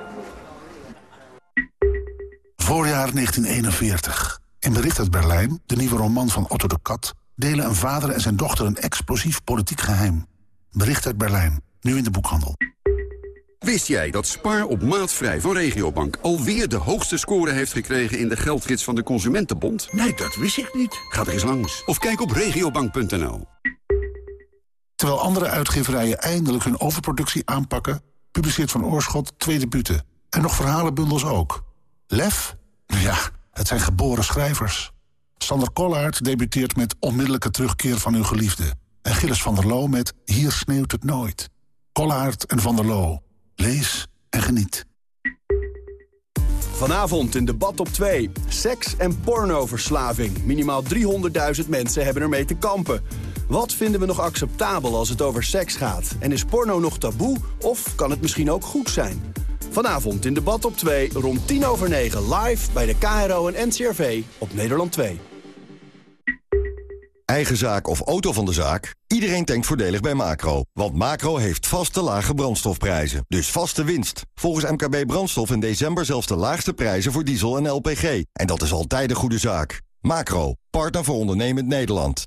Voorjaar 1941. In Bericht uit Berlijn, de nieuwe roman van Otto de Kat... delen een vader en zijn dochter een explosief politiek geheim. Bericht uit Berlijn, nu in de boekhandel. Wist jij dat Spaar op maatvrij van Regiobank alweer de hoogste score heeft gekregen in de geldgids van de Consumentenbond? Nee, dat wist ik niet. Ga er eens langs of kijk op regiobank.nl. Terwijl andere uitgeverijen eindelijk hun overproductie aanpakken... publiceert Van Oorschot twee debuten. En nog verhalenbundels ook. Lef? Ja, het zijn geboren schrijvers. Sander Kollaert debuteert met Onmiddellijke terugkeer van uw geliefde... En Gilles van der Loo met Hier sneeuwt het nooit. Kollaert en van der Loo. Lees en geniet. Vanavond in debat op 2. Seks- en pornoverslaving. Minimaal 300.000 mensen hebben ermee te kampen. Wat vinden we nog acceptabel als het over seks gaat? En is porno nog taboe of kan het misschien ook goed zijn? Vanavond in debat op 2 rond 10 over 9 live bij de KRO en NCRV op Nederland 2. Eigen zaak of auto van de zaak? Iedereen tankt voordelig bij Macro. Want Macro heeft vaste lage brandstofprijzen. Dus vaste winst. Volgens MKB Brandstof in december zelfs de laagste prijzen voor diesel en LPG. En dat is altijd een goede zaak. Macro, partner voor ondernemend Nederland.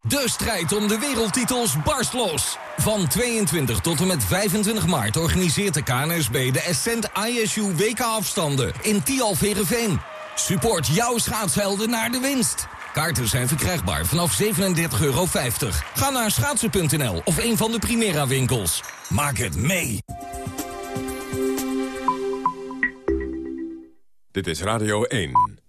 De strijd om de wereldtitels barst los. Van 22 tot en met 25 maart organiseert de KNSB de Ascent ISU WK-afstanden in Tialverenveen. Support jouw schaatshelden naar de winst. Kaarten zijn verkrijgbaar vanaf 37,50 euro. Ga naar schaatsen.nl of een van de Primera winkels. Maak het mee. Dit is Radio 1.